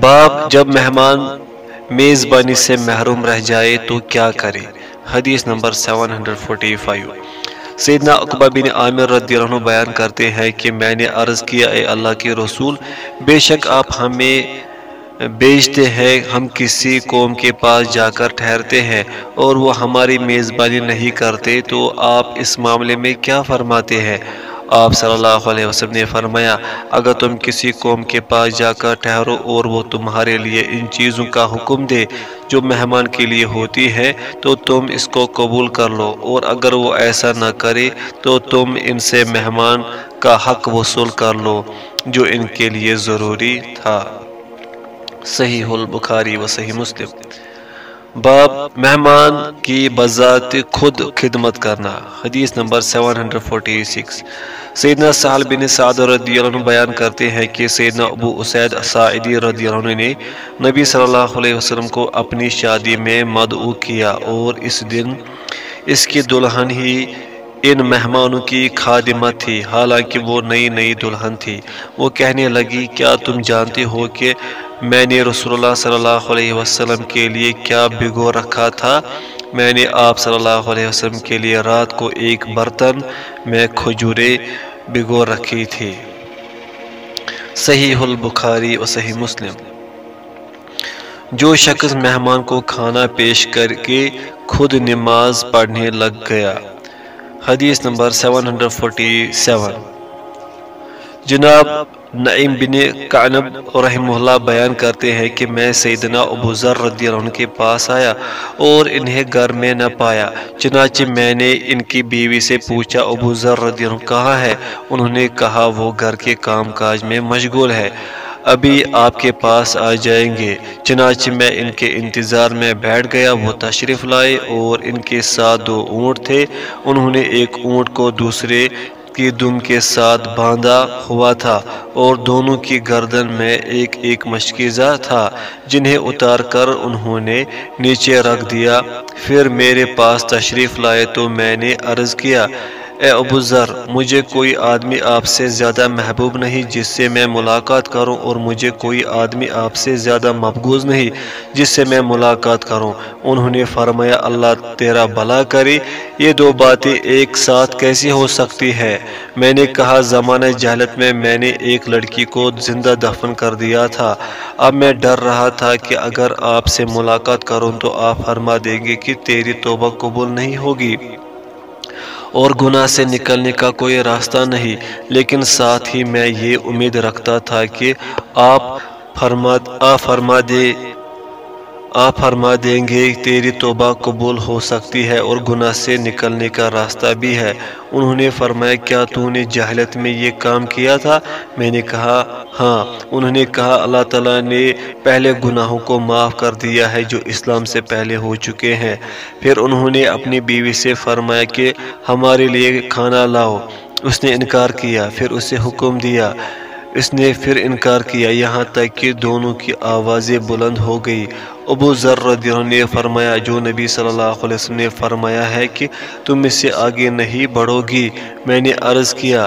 باپ جب مہمان میزبانی سے محروم رہ جائے تو کیا کرے؟ حدیث نمبر 745 سیدنا اقبا بن عامر رضی اللہ عنہ بیان کرتے ہیں کہ میں نے عرض کیا، اے اللہ کے رسول، بے شک آپ ہمیں بیچتے ہیں، ہم کسی قوم کے پاس جا کر ٹھہرتے ہیں اور وہ ہماری میزبانی نہیں کرتے، تو آپ اس معاملے میں کیا فرماتے ہیں؟ آپ صلی اللہ علیہ وسلم نے فرمایا، اگر تم کسی قوم کے پاس جا کر ٹھہرو اور وہ تمہارے لیے ان چیزوں کا حکم دے جو مہمان کے لیے ہوتی ہے تو تم اس کو قبول کر لو۔ اور اگر وہ ایسا نہ کرے، تو تم ان سے مہمان کا حق وصول کر لو، جو ان کے لیے ضروری تھا۔ صحیح البخاری و صحیح مسلم۔ باب مہمان کی بذات خود خدمت کرنا، حدیث نمبر 746 سیدنا سہل بن سعد رضی اللہ عنہ بیان کرتے ہیں کہ سیدنا ابو اسید سعیدی رضی اللہ عنہ نے نبی صلی اللہ علیہ وسلم کو اپنی شادی میں مدعو کیا اور اس دن اس کی دلہن ہی ان مہمانوں کی خادمہ تھی۔ حالانکہ وہ نئی نئی دلہن تھی۔ وہ کہنے لگی، کیا تم جانتے ہو کہ میں نے رسول اللہ صلی اللہ علیہ وسلم کے لیے کیا بگو رکھا تھا؟ میں نے آپ صلی اللہ علیہ وسلم کے لیے رات کو ایک برتن، میں کھجورے بگو رکھی تھی۔ صحیح البخاری و صحیح مسلم۔ جو شخص مہمان کو کھانا پیش کر کے خود نماز پڑھنے لگ گیا۔ حدیث نمبر 747 جناب نعیم بن قعنب رحمہ اللہ بیان کرتے ہیں کہ میں سیدنا ابو ذر رضی اللہ عنہ کے پاس آیا اور انہیں گھر میں نہ پایا۔ چنانچہ میں نے ان کی بیوی سے پوچھا، ابو ذر رضی اللہ عنہ کہاں ہے؟ انہوں نے کہا، وہ گھر کے کام کاج میں مشغول ہے۔ ابھی آپ کے پاس آ جائیں گے۔ چنانچہ میں ان کے انتظار میں بیٹھ گیا، وہ تشریف لائے اور ان کے ساتھ دو اونٹ تھے۔ انہوں نے ایک اونٹ کو دوسرے کی دم کے ساتھ باندھا ہوا تھا اور دونوں کی گردن میں ایک ایک مشکیزہ تھا جنہیں اتار کر انہوں نے نیچے رکھ دیا۔ پھر میرے پاس تشریف لائے تو میں نے عرض کیا اے ابو ذر، مجھے کوئی آدمی آپ سے زیادہ محبوب نہیں جس سے میں ملاقات کروں اور مجھے کوئی آدمی آپ سے زیادہ مبغوض نہیں جس سے میں ملاقات کروں۔ انہوں نے فرمایا، اللہ تیرا بھلا کرے۔ یہ دو باتیں ایک ساتھ کیسی ہو سکتی ہے میں نے کہا، زمانہ جہلت میں میں نے ایک لڑکی کو زندہ دفن کر دیا تھا۔ اب میں ڈر رہا تھا کہ اگر آپ سے ملاقات کروں تو آپ فرما دیں گے کہ تیری توبہ قبول نہیں ہوگی۔ اور گناہ سے نکلنے کا کوئی راستہ نہیں۔ لیکن ساتھ ہی میں یہ امید رکھتا تھا کہ آپ فرما آ فرما دے۔ آپ فرما دیں گے، تیری توبہ قبول ہو سکتی ہے اور گناہ سے نکلنے کا راستہ بھی ہے۔ انہوں نے فرمایا، کیا تو نے جہلت میں یہ کام کیا تھا؟ میں نے کہا ہاں۔ انہوں نے کہا، اللہ تعالیٰ نے پہلے گناہوں کو معاف کر دیا ہے جو اسلام سے پہلے ہو چکے ہیں۔ پھر انہوں نے اپنی بیوی سے فرمایا کہ، ہمارے لیے کھانا لاؤ۔ اس نے انکار کیا، پھر اسے حکم دیا۔ اس نے پھر انکار کیا، یہاں تک کہ دونوں کی آوازیں بلند ہو گئی ابو ذر رضی اللہ نے فرمایا، جو نبی صلی اللہ علیہ وسلم نے فرمایا ہے کہ تم اس سے آگے نہیں بڑھو گی میں نے عرض کیا،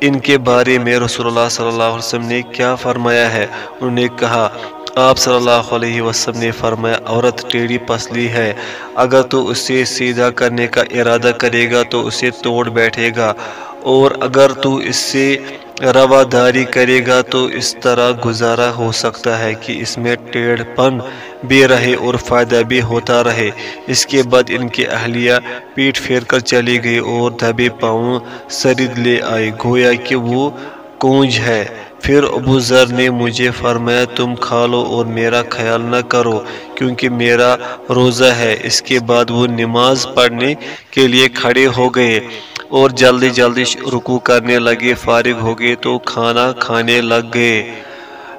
ان کے بارے میں رسول اللہ صلی اللہ علیہ وسلم نے کیا فرمایا ہے؟ انہوں نے کہا، آپ صلی اللہ علیہ وسلم نے فرمایا، عورت ٹیڑھی پسلی ہے۔ اگر تو اسے سیدھا کرنے کا ارادہ کرے گا تو اسے توڑ بیٹھے گا۔ اور اگر تو اس سے رواداری کرے گا تو اس طرح گزارا ہو سکتا ہے کہ اس میں ٹیڑھ پن بھی رہے اور فائدہ بھی ہوتا رہے۔ اس کے بعد ان کی اہلیہ پیٹ پھیر کر چلی گئی اور دھبے پاؤں سرد لے آئی گویا کہ وہ کونج ہے۔ پھر ابو ذر نے مجھے فرمایا، تم کھا لو اور میرا خیال نہ کرو، کیونکہ میرا روزہ ہے۔ اس کے بعد وہ نماز پڑھنے کے لیے کھڑے ہو گئے۔ اور جلدی جلدی رکو کرنے لگے، فارغ ہو گئے تو کھانا کھانے لگ گئے۔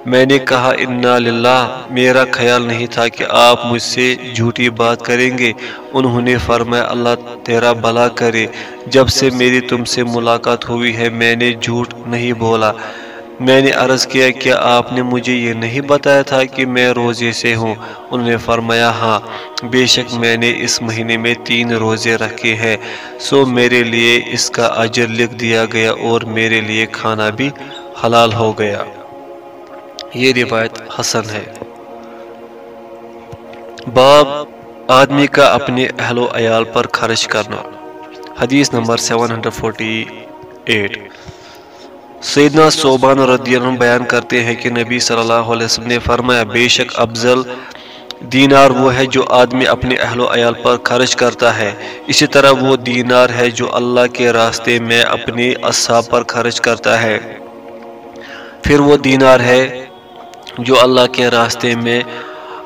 میں نے کہا، انا للہ میرا خیال نہیں تھا کہ آپ مجھ سے جھوٹی بات کریں گے۔ انہوں نے فرمایا، اللہ تیرا بھلا کرے۔ جب سے میری تم سے ملاقات ہوئی ہے، میں نے جھوٹ نہیں بولا۔ میں نے عرض کیا کہ آپ نے مجھے یہ نہیں بتایا تھا کہ میں روزے سے ہوں۔ انہوں نے فرمایا ہاں بے شک میں نے اس مہینے میں تین روزے رکھے ہیں۔ سو میرے لیے اس کا اجر لکھ دیا گیا اور میرے لیے کھانا بھی حلال ہو گیا۔ یہ روایت حسن ہے۔ باب، آدمی کا اپنے اہل و عیال پر خرچ کرنا۔ حدیث نمبر 748 سیدنا صوبان رضی اللہ عنہ بیان کرتے ہیں کہ نبی صلی اللہ علیہ وسلم نے فرمایا، بے شک افضل دینار وہ ہے جو آدمی اپنے اہل و عیال پر خرچ کرتا ہے۔ اسی طرح وہ دینار ہے جو اللہ کے راستے میں اپنے اصحاب پر خرچ کرتا ہے۔ پھر وہ دینار ہے جو اللہ کے راستے میں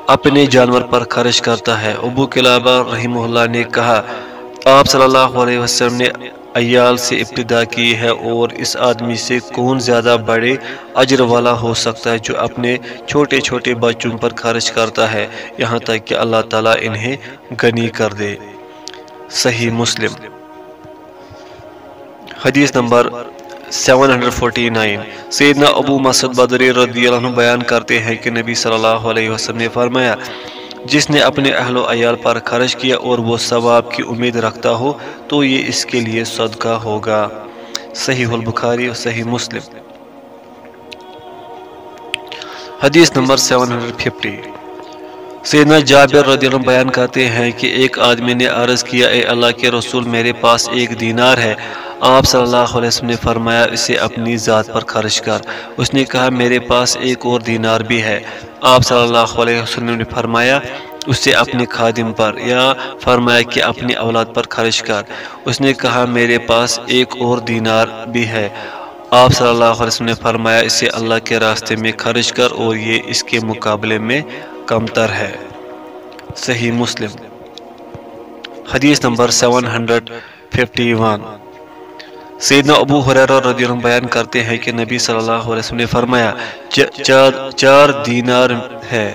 اپنے جانور پر خرچ کرتا ہے۔ ابو کلابہ رحمہ اللہ نے کہا، آپ صلی اللہ علیہ وسلم نے ایال سے ابتدا کی ہے اور اس آدمی سے کون زیادہ بڑے اجر والا ہو سکتا ہے جو اپنے چھوٹے چھوٹے بچوں پر خرچ کرتا ہے؟ یہاں تک کہ اللہ تعالیٰ انہیں گنی کر دے۔ صحیح مسلم۔ حدیث نمبر 749 سیدنا ابو مسد بدری رضی اللہ عنہ بیان کرتے ہیں کہ نبی صلی اللہ علیہ وسلم نے فرمایا جس نے اپنے اہل و عیال پر خرچ کیا اور وہ ثواب کی امید رکھتا ہو، تو یہ اس کے لیے صدقہ ہوگا۔ صحیح البخاری اور صحیح مسلم۔ حدیث نمبر 750 سیدنا جابر رضی اللہ بیان کرتے ہیں کہ ایک آدمی نے عرض کیا، اے اللہ کے رسول، میرے پاس ایک دینار ہے۔ آپ صلی اللہ علیہ وسلم نے فرمایا، اسے اپنی ذات پر خرچ کر۔ اس نے کہا، میرے پاس ایک اور دینار بھی ہے۔ آپ صلی اللہ علیہ وسلم نے فرمایا اس سے اپنے خادم پر، یا فرمایا کہ اپنی اولاد پر خرچ کر۔ اس نے کہا، میرے پاس ایک اور دینار بھی ہے۔ آپ صلی اللہ علیہ وسلم نے فرمایا، اسے اللہ کے راستے میں خرچ کر اور یہ اس کے مقابلے میں کم تر ہے۔ صحیح مسلم۔ حدیث نمبر 751 سیدنا ابو حریرہ رضی اللہ عنہ بیان کرتے ہیں کہ نبی صلی اللہ علیہ وسلم نے فرمایا چار دینار ہے۔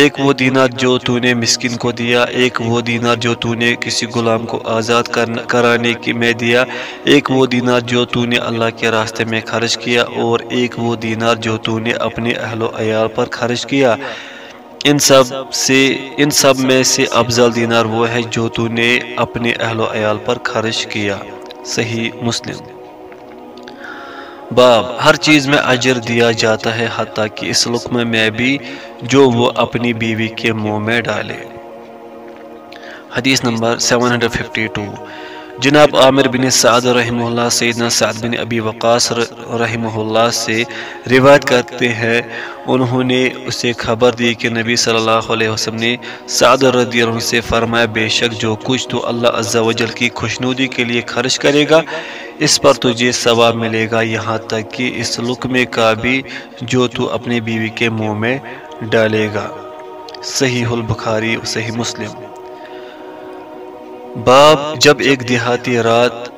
ایک وہ دینار جو تو نے مسکن کو دیا، ایک وہ دینار جو تو نے کسی غلام کو آزاد کرانے کی میں دیا۔ ایک وہ دینار جو تو نے اللہ کے راستے میں خرچ کیا اور ایک وہ دینار جو تو نے اپنے اہل و عیال پر خرچ کیا۔ ان سب سے ان سب میں سے افضل دینار وہ ہے جو تو نے اپنے اہل و عیال پر خرچ کیا۔ صحیح مسلم۔ باب، ہر چیز میں اجر دیا جاتا ہے، حتیٰ کہ اس لقمے میں بھی جو وہ اپنی بیوی کے منہ میں ڈالے۔ حدیث نمبر 752 جناب عامر بن سعد رحمہ اللہ، سیدنا سعد بن ابی وقاص رحمہ اللہ سے روایت کرتے ہیں۔ انہوں نے اسے خبر دی کہ نبی صلی اللہ علیہ وسلم نے سعد رضی اللہ عنہ سے فرمایا، بے شک جو کچھ تو اللہ عز و جل کی خوشنودی کے لیے خرچ کرے گا، اس پر تجھے ثواب ملے گا۔ یہاں تک کہ اس لقمے کا بھی جو تو اپنی بیوی کے منہ میں ڈالے گا۔ صحیح البخاری، صحیح مسلم۔ باب جب ایک دیہاتی رات،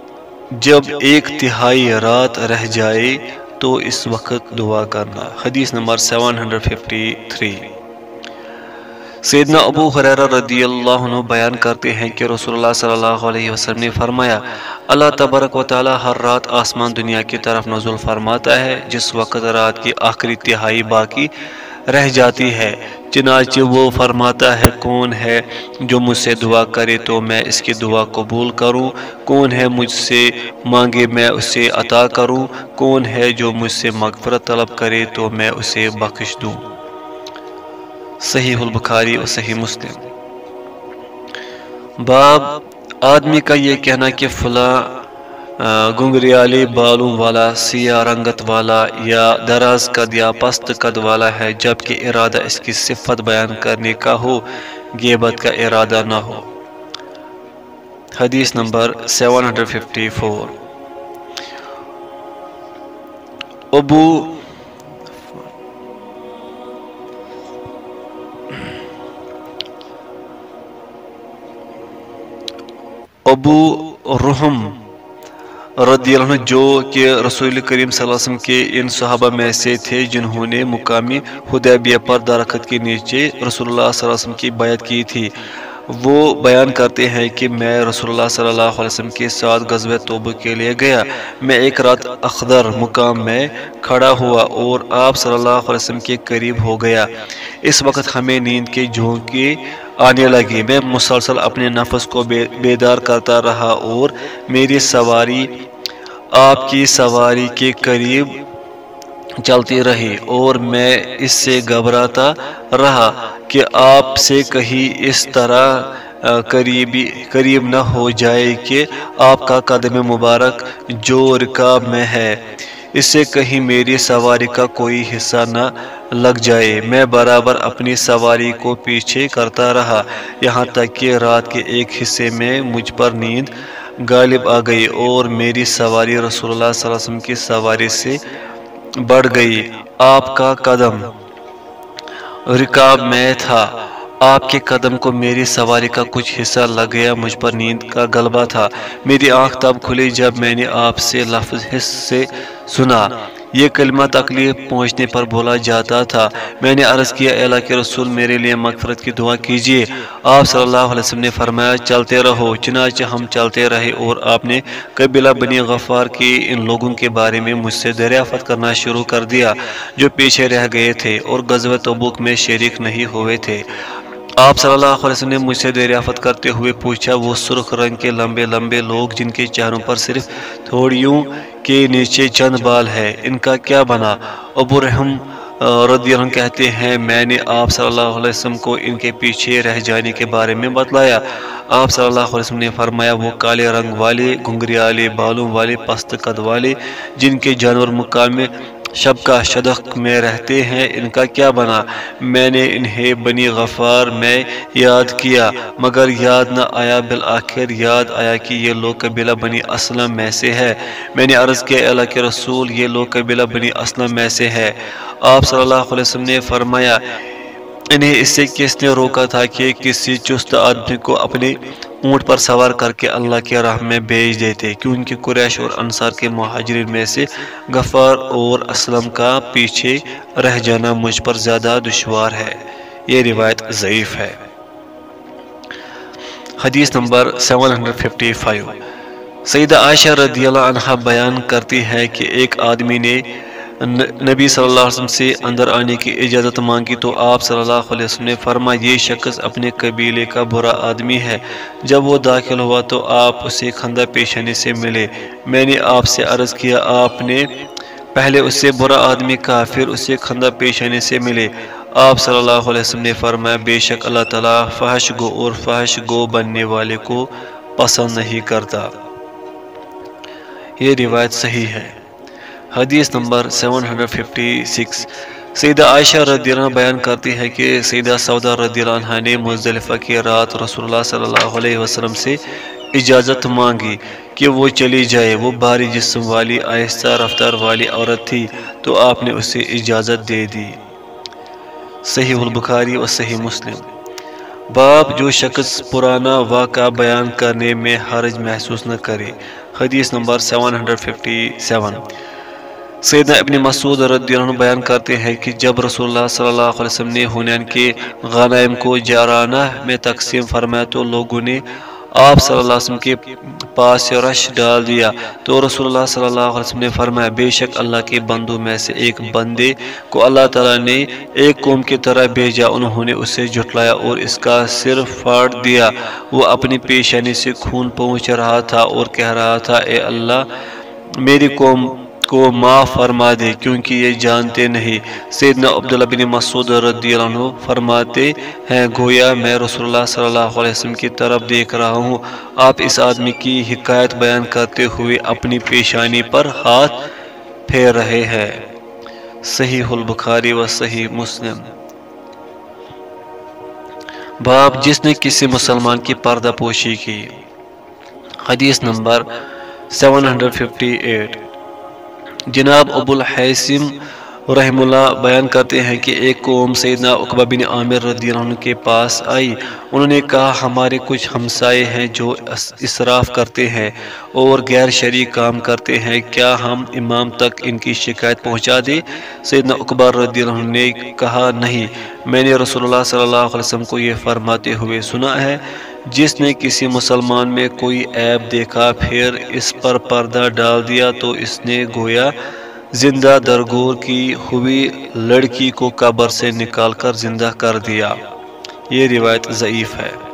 جب ایک تہائی رات رہ جائے تو اس وقت دعا کرنا۔ حدیث نمبر 753 سیدنا ابو حریرہ رضی اللہ عنہ بیان کرتے ہیں کہ رسول اللہ صلی اللہ علیہ وسلم نے فرمایا، اللہ تبارک و تعالی ہر رات آسمان دنیا کی طرف نزول فرماتا ہے، جس وقت رات کی آخری تہائی باقی رہ جاتی ہے۔ چنانچہ وہ فرماتا ہے، کون ہے جو مجھ سے دعا کرے تو میں اس کی دعا قبول کروں؟ کون ہے مجھ سے مانگے میں اسے عطا کروں؟ کون ہے جو مجھ سے مغفرت طلب کرے تو میں اسے بخش دوں؟ صحیح البخاری اور صحیح مسلم۔ باب، آدمی کا یہ کہنا کہ فلاں گنگریالی بالوں والا، سیاہ رنگت والا یا دراز قد یا پست قد والا ہے، جبکہ ارادہ اس کی صفت بیان کرنے کا ہو گیبت کا ارادہ نہ ہو۔ حدیث نمبر 754 ابو ابو رحم رضی اللہ عنہ جو کہ رسول کریم صلی اللہ علیہ وسلم کے ان صحابہ میں سے تھے، جنہوں نے مقامی حدیبیہ پر درخت کے نیچے رسول اللہ صلی اللہ علیہ وسلم کی بیعت کی تھی۔ وہ بیان کرتے ہیں کہ میں رسول اللہ صلی اللہ علیہ وسلم کے ساتھ غزوہ توبہ کے لیے گیا۔ میں ایک رات اخدر مقام میں کھڑا ہوا اور آپ صلی اللہ علیہ وسلم کے قریب ہو گیا۔ اس وقت ہمیں نیند کے جھونکے آنے لگی میں مسلسل اپنے نفس کو بیدار کرتا رہا اور میری سواری آپ کی سواری کے قریب چلتی رہی اور میں اس سے گھبراتا رہا کہ آپ سے کہیں اس طرح قریبی، قریب نہ ہو جائے کہ آپ کا قدم مبارک جو رکاب میں ہے۔ اس سے کہیں میری سواری کا کوئی حصہ نہ لگ جائے۔ میں برابر اپنی سواری کو پیچھے کرتا رہا۔ یہاں تک کہ رات کے ایک حصے میں مجھ پر نیند غالب آ گئی اور میری سواری رسول اللہ صلی اللہ علیہ وسلم کی سواری سے بڑھ گئی۔ آپ کا قدم۔ رکاب میں تھا۔ آپ کے قدم کو میری سواری کا کچھ حصہ لگ گیا، مجھ پر نیند کا غلبہ تھا۔ میری آنکھ تب کھلی جب میں نے آپ سے لفظ حص سے سنا۔ یہ کلمہ تکلیف پہنچنے پر بولا جاتا تھا۔ میں نے عرض کیا اللہ کے رسول، میرے لیے مغفرت کی دعا کیجیے۔ آپ صلی اللہ علیہ وسلم نے فرمایا، چلتے رہو، چنانچہ ہم چلتے رہے اور آپ نے قبیلہ بنی غفار کی ان لوگوں کے بارے میں مجھ سے دریافت کرنا شروع کر دیا جو پیچھے رہ گئے تھے اور غزوہ تبوک میں شریک نہیں ہوئے تھے۔ آپ صلی اللہ علیہ وسلم نے مجھ سے دریافت کرتے ہوئے پوچھا، وہ سرخ رنگ کے لمبے لمبے لوگ جن کے چہروں پر صرف تھوڑیوں کے نیچے چند بال ہے ان کا کیا بنا؟ ابو رحم رضی اللہ کہتے ہیں، میں نے آپ صلی اللہ علیہ وسلم کو ان کے پیچھے رہ جانے کے بارے میں بتلایا۔ آپ صلی اللہ علیہ وسلم نے فرمایا، وہ کالے رنگ والے، گھنگریالے، بالوں والے پست قد والے، جن کے جانور مقام میں شب کا شدق میں رہتے ہیں، ان کا کیا بنا؟ میں نے انہیں بنی غفار میں یاد کیا، مگر یاد نہ آیا۔ بالآخر یاد آیا کہ یہ لوگ قبیلہ بنی اسلم میں سے ہے میں نے عرض کیا اللہ کے رسول، یہ لوگ قبیلہ بنی اسلم میں سے ہے آپ صلی اللہ علیہ وسلم نے فرمایا انہیں اس سے کس نے روکا تھا کہ کسی چست آدمی کو اپنے اونٹ پر سوار کر کے اللہ کے راہ میں بیچ دیتے؟ کیونکہ قریش اور انصار کے مہاجرین میں سے غفار اور اسلم کا پیچھے رہ جانا مجھ پر زیادہ دشوار ہے؟ یہ روایت ضعیف ہے۔ حدیث نمبر 755 سیدہ عائشہ رضی اللہ عنہ بیان کرتی ہے کہ ایک آدمی نے نبی صلی اللہ علیہ وسلم سے اندر آنے کی اجازت مانگی تو آپ صلی اللہ علیہ وسلم نے فرما یہ شخص اپنے قبیلے کا برا آدمی ہے۔ جب وہ داخل ہوا تو آپ اسے خندہ پیشانی سے ملے۔ میں نے آپ سے عرض کیا، آپ نے پہلے اس سے برا آدمی کہا، پھر اسے خندہ پیشانی سے ملے۔ آپ صلی اللہ علیہ وسلم نے فرمایا، بے شک اللہ تعالیٰ فحش گو اور فحش گو بننے والے کو پسند نہیں کرتا۔ یہ روایت صحیح ہے۔ حدیث نمبر 756 سیدہ عائشہ رضی اللہ عنہ بیان کرتی ہے کہ سیدہ سودا رضی اللہ عنہ نے مزدلفہ کی رات رسول اللہ صلی اللہ علیہ وسلم سے اجازت مانگی کہ وہ چلی جائے۔ وہ بھاری جسم والی، آہستہ رفتار والی عورت تھی، تو آپ نے اسے اجازت دے دی۔ صحیح البخاری و صحیح مسلم۔ باب جو شخص پرانا واقعہ بیان کرنے میں حرج محسوس نہ کرے۔ حدیث نمبر 757 سیدنا ابن مسعود رضی اللہ عنہ بیان کرتے ہیں کہ جب رسول اللہ صلی اللہ علیہ وسلم نے ہنین کے غنائم کو جارانہ میں تقسیم فرمایا تو لوگوں نے آپ صلی اللہ علیہ وسلم کے پاس رش ڈال دیا۔ تو رسول اللہ صلی اللہ علیہ وسلم نے فرمایا، بے شک اللہ کے بندوں میں سے ایک بندے کو اللہ تعالیٰ نے ایک قوم کی طرح بھیجا، انہوں نے اسے جھٹلایا اور اس کا سر پھاڑ دیا۔ وہ اپنی پیشانی سے خون پہنچ رہا تھا اور کہہ رہا تھا، اے اللہ، میری قوم کو معاف فرما دے، کیونکہ یہ جانتے نہیں۔ سیدنا عبداللہ بن مسعود رضی اللہ عنہ فرماتے ہیں، گویا میں رسول اللہ صلی اللہ علیہ وسلم کی طرف دیکھ رہا ہوں۔ آپ اس آدمی کی حکایت بیان کرتے ہوئے اپنی پیشانی پر ہاتھ پھیر رہے ہیں۔ صحیح البخاری و صحیح مسلم۔ باپ، جس نے کسی مسلمان کی پردہ پوشی کی۔ حدیث نمبر 758 جناب ابو الحسم رحم اللہ بیان کرتے ہیں کہ ایک قوم سیدنا اقبا بن عامر رضی اللہ عنہ کے پاس آئی۔ انہوں نے کہا، ہمارے کچھ ہمسائے ہیں جو اسراف کرتے ہیں اور غیر شریک کام کرتے ہیں۔ کیا ہم امام تک ان کی شکایت پہنچا دیں؟ سیدنا اقبا رضی اللہ عنہ نے کہا، نہیں۔ میں نے رسول اللہ صلی اللہ علیہ وسلم کو یہ فرماتے ہوئے سنا ہے جس نے کسی مسلمان میں کوئی عیب دیکھا، پھر اس پر پردہ ڈال دیا تو اس نے گویا زندہ درگور کی ہوئی لڑکی کو قبر سے نکال کر زندہ کر دیا۔ یہ روایت ضعیف ہے۔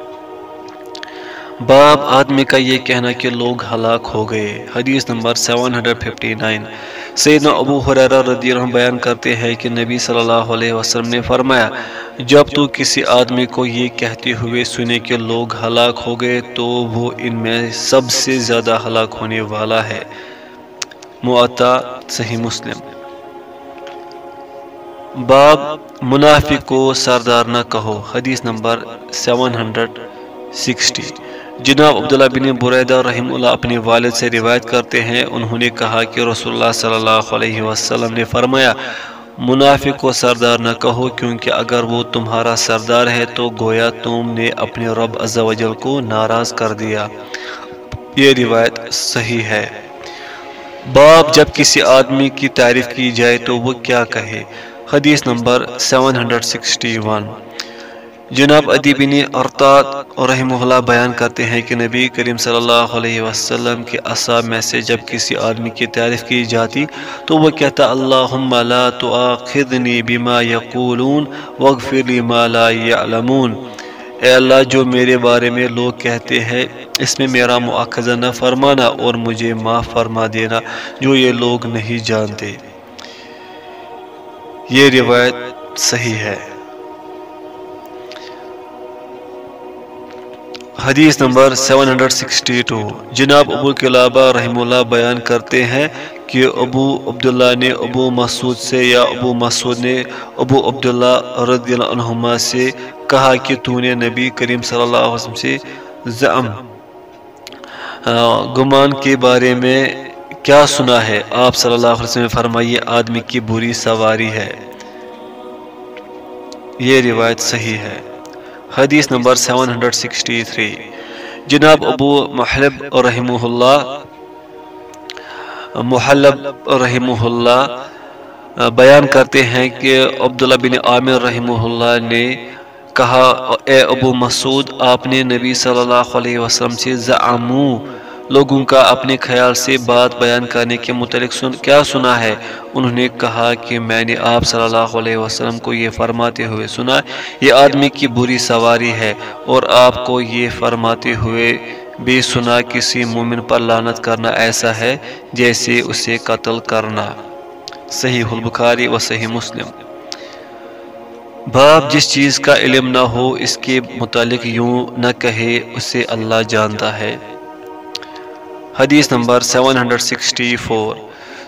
باب آدمی کا یہ کہنا کہ لوگ ہلاک ہو گئے۔ حدیث نمبر 759 سیدنا ابو حریرہ رضی اللہ عنہ بیان کرتے ہیں کہ نبی صلی اللہ علیہ وسلم نے فرمایا، جب تو کسی آدمی کو یہ کہتے ہوئے سنے کہ لوگ ہلاک ہو گئے، تو وہ ان میں سب سے زیادہ ہلاک ہونے والا ہے۔ معطا صحیح مسلم۔ باب منافق کو سردار نہ کہو۔ حدیث نمبر سیون ہنڈریڈ سکسٹی۔ جناب عبداللہ بن بریدہ رحم اللہ اپنے والد سے روایت کرتے ہیں، انہوں نے کہا کہ رسول اللہ صلی اللہ علیہ وسلم نے فرمایا، منافق کو سردار نہ کہو، کیونکہ اگر وہ تمہارا سردار ہے تو گویا تم نے اپنے رب عز و جل کو ناراض کر دیا۔ یہ روایت صحیح ہے۔ باب جب کسی آدمی کی تعریف کی جائے تو وہ کیا کہے؟ حدیث نمبر 761 جناب ادی بن ارتاد رحمہ اللہ بیان کرتے ہیں کہ نبی کریم صلی اللہ علیہ وسلم کے اصحاب میں سے جب کسی آدمی کی تعریف کی جاتی تو وہ کہتا، اللہم لا تؤاخذنی بما یقولون واغفر لی ما لا یعلمون. اے اللہ، جو میرے بارے میں لوگ کہتے ہیں، اس میں میرا مؤاخذہ نہ فرمانا اور مجھے معاف فرما دینا، جو یہ لوگ نہیں جانتے۔ یہ روایت صحیح ہے۔ حدیث نمبر 762 جناب ابو کلابہ رحم اللہ بیان کرتے ہیں کہ ابو عبداللہ نے ابو مسعود سے یا ابو مسعود نے ابو عبداللہ رضی اللہ عنہما سے کہا کہ تو نے نبی کریم صلی اللہ علیہ وسلم سے زعم گمان کے بارے میں کیا سنا ہے؟ آپ صلی اللہ علیہ وسلم فرمائیے آدمی کی بری سواری ہے۔ یہ روایت صحیح ہے۔ حدیث نمبر 763 جناب ابو محلب رحمہ اللہ محلب رحمہ اللہ بیان کرتے ہیں کہ عبداللہ بن عامر رحمہ اللہ نے کہا، اے ابو مسعود، آپ نے نبی صلی اللہ علیہ وسلم سے زعمو لوگوں کا اپنے خیال سے بات بیان کرنے کے متعلق سن، کیا سنا ہے؟ انہوں نے کہا کہ میں نے آپ صلی اللہ علیہ وسلم کو یہ فرماتے ہوئے سنا، یہ آدمی کی بری سواری ہے اور آپ کو یہ فرماتے ہوئے بھی سنا، کسی مومن پر لانت کرنا ایسا ہے جیسے اسے قتل کرنا۔ صحیح البخاری و صحیح مسلم۔ باپ جس چیز کا علم نہ ہو، اس کے متعلق یوں نہ کہے، اسے اللہ جانتا ہے۔ حدیث نمبر 764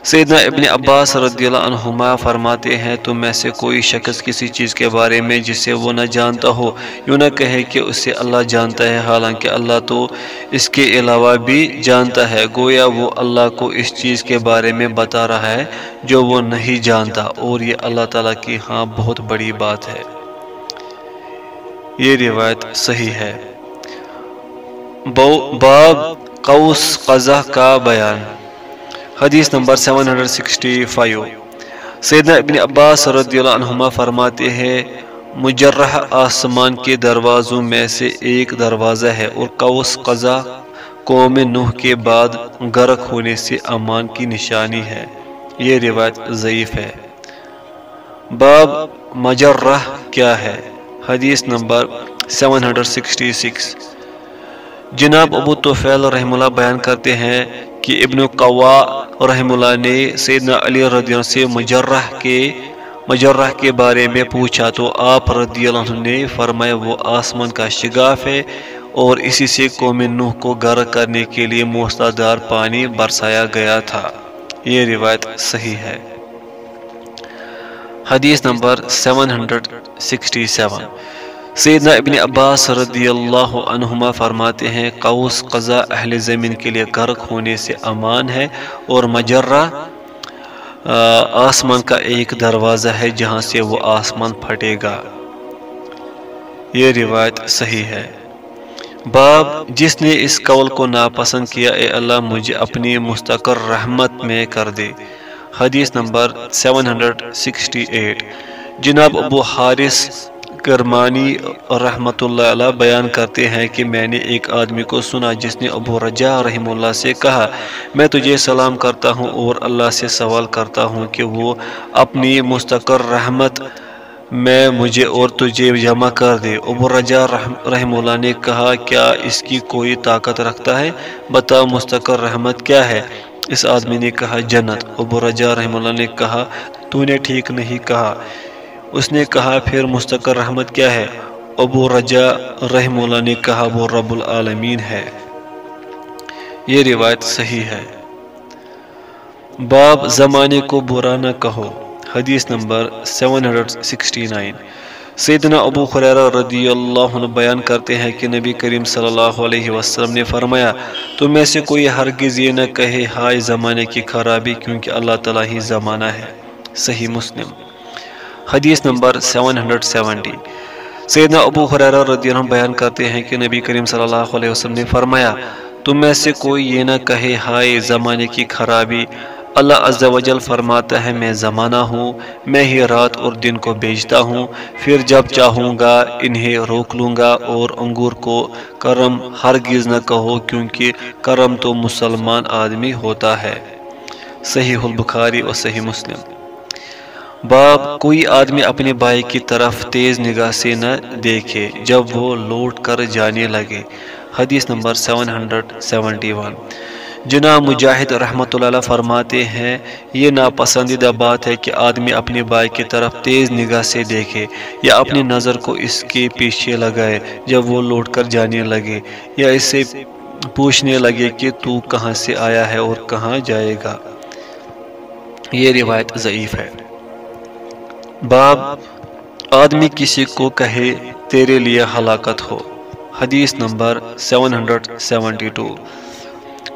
سیدنا ابن عباس رضی اللہ عنہما فرماتے ہیں، تم میں سے کوئی شخص کسی چیز کے بارے میں جسے وہ نہ جانتا ہو، یوں نہ کہے کہ اسے اللہ جانتا ہے، حالانکہ اللہ تو اس کے علاوہ بھی جانتا ہے۔ گویا وہ اللہ کو اس چیز کے بارے میں بتا رہا ہے جو وہ نہیں جانتا۔ اور یہ اللہ تعالیٰ کی ہاں بہت بڑی بات ہے۔ یہ روایت صحیح ہے۔ باب قوس قضا کا بیان۔ حدیث نمبر 765 سیدنا ابن عباس رضی اللہ عنہما فرماتے ہیں، مجرح آسمان کے دروازوں میں سے ایک دروازہ ہے اور قوس قضا قوم نوح کے بعد غرق ہونے سے امان کی نشانی ہے۔ یہ روایت ضعیف ہے۔ باب مجرح کیا ہے؟ حدیث نمبر 766 جناب ابو توفیل رحم اللہ بیان کرتے ہیں کہ ابن قوا رحم اللہ نے سیدنا علی رضی اللہ سے مجرح کے مجرح کے بارے میں پوچھا تو آپ رضی اللہ عنہ نے فرمایا وہ آسمان کا شگاف ہے اور اسی سے قوم نوح کو غرق کرنے کے لیے موسلادار پانی برسایا گیا تھا۔ یہ روایت صحیح ہے۔ حدیث نمبر 767 سیدنا ابن عباس رضی اللہ عنہما فرماتے ہیں، قوس قضا اہل زمین کے لیے غرق ہونے سے امان ہے اور مجرہ آسمان کا ایک دروازہ ہے جہاں سے وہ آسمان پھٹے گا۔ یہ روایت صحیح ہے۔ باب، جس نے اس قول کو ناپسند کیا، اے اللہ مجھے اپنی مستقر رحمت میں کر دے۔ حدیث نمبر 768 جناب ابو حارث کرمانی رحمۃ اللہ علیہ بیان کرتے ہیں کہ میں نے ایک آدمی کو سنا جس نے ابو رجا رحم اللہ سے کہا، میں تجھے سلام کرتا ہوں اور اللہ سے سوال کرتا ہوں کہ وہ اپنی مستقر رحمت میں مجھے اور تجھے جمع کر دے۔ ابو رجا رحم اللہ نے کہا، کیا اس کی کوئی طاقت رکھتا ہے؟ بتا مستقر رحمت کیا ہے؟ اس آدمی نے کہا، جنت۔ ابو رجا رحم اللہ نے کہا، تو نے ٹھیک نہیں کہا۔ اس نے کہا، پھر مستقر رحمت کیا ہے؟ ابو رجا رحم اللہ نے کہا، وہ رب العالمین ہے. یہ روایت صحیح ہے۔ باب زمانے کو برا نہ کہو، حدیث نمبر 769 سیدنا ابو خریرہ رضی اللہ عنہ بیان کرتے ہیں کہ نبی کریم صلی اللہ علیہ وسلم نے فرمایا تو میں سے کوئی ہرگز یہ نہ کہے، ہائے زمانے کی خرابی کیونکہ اللہ تعالیٰ ہی زمانہ ہے۔ صحیح مسلم۔ حدیث نمبر 770 سیدنا ابو خریرہ رضی اللہ عنہ بیان کرتے ہیں کہ نبی کریم صلی اللہ علیہ وسلم نے فرمایا، تم میں سے کوئی یہ نہ کہے، ہائے زمانے کی خرابی۔ اللہ عز و جل فرماتا ہے، میں زمانہ ہوں، میں ہی رات اور دن کو بیچتا ہوں۔ پھر جب چاہوں گا، انہیں روک لوں گا اور انگور کو کرم ہرگز نہ کہو، کیونکہ کرم تو مسلمان آدمی ہوتا ہے۔ صحیح البخاری اور صحیح مسلم۔ باب کوئی آدمی اپنے بھائی کی طرف تیز نگاہ سے نہ دیکھے جب وہ لوٹ کر جانے لگے۔ حدیث نمبر 771 جناب مجاہد رحمۃ اللہ فرماتے ہیں، یہ ناپسندیدہ بات ہے کہ آدمی اپنے بھائی کی طرف تیز نگاہ سے دیکھے یا اپنی نظر کو اس کے پیچھے لگائے جب وہ لوٹ کر جانے لگے یا اس سے پوچھنے لگے کہ تو کہاں سے آیا ہے اور کہاں جائے گا۔ یہ روایت ضعیف ہے۔ باب آدمی کسی کو کہے تیرے لیے ہلاکت ہو۔ حدیث نمبر 772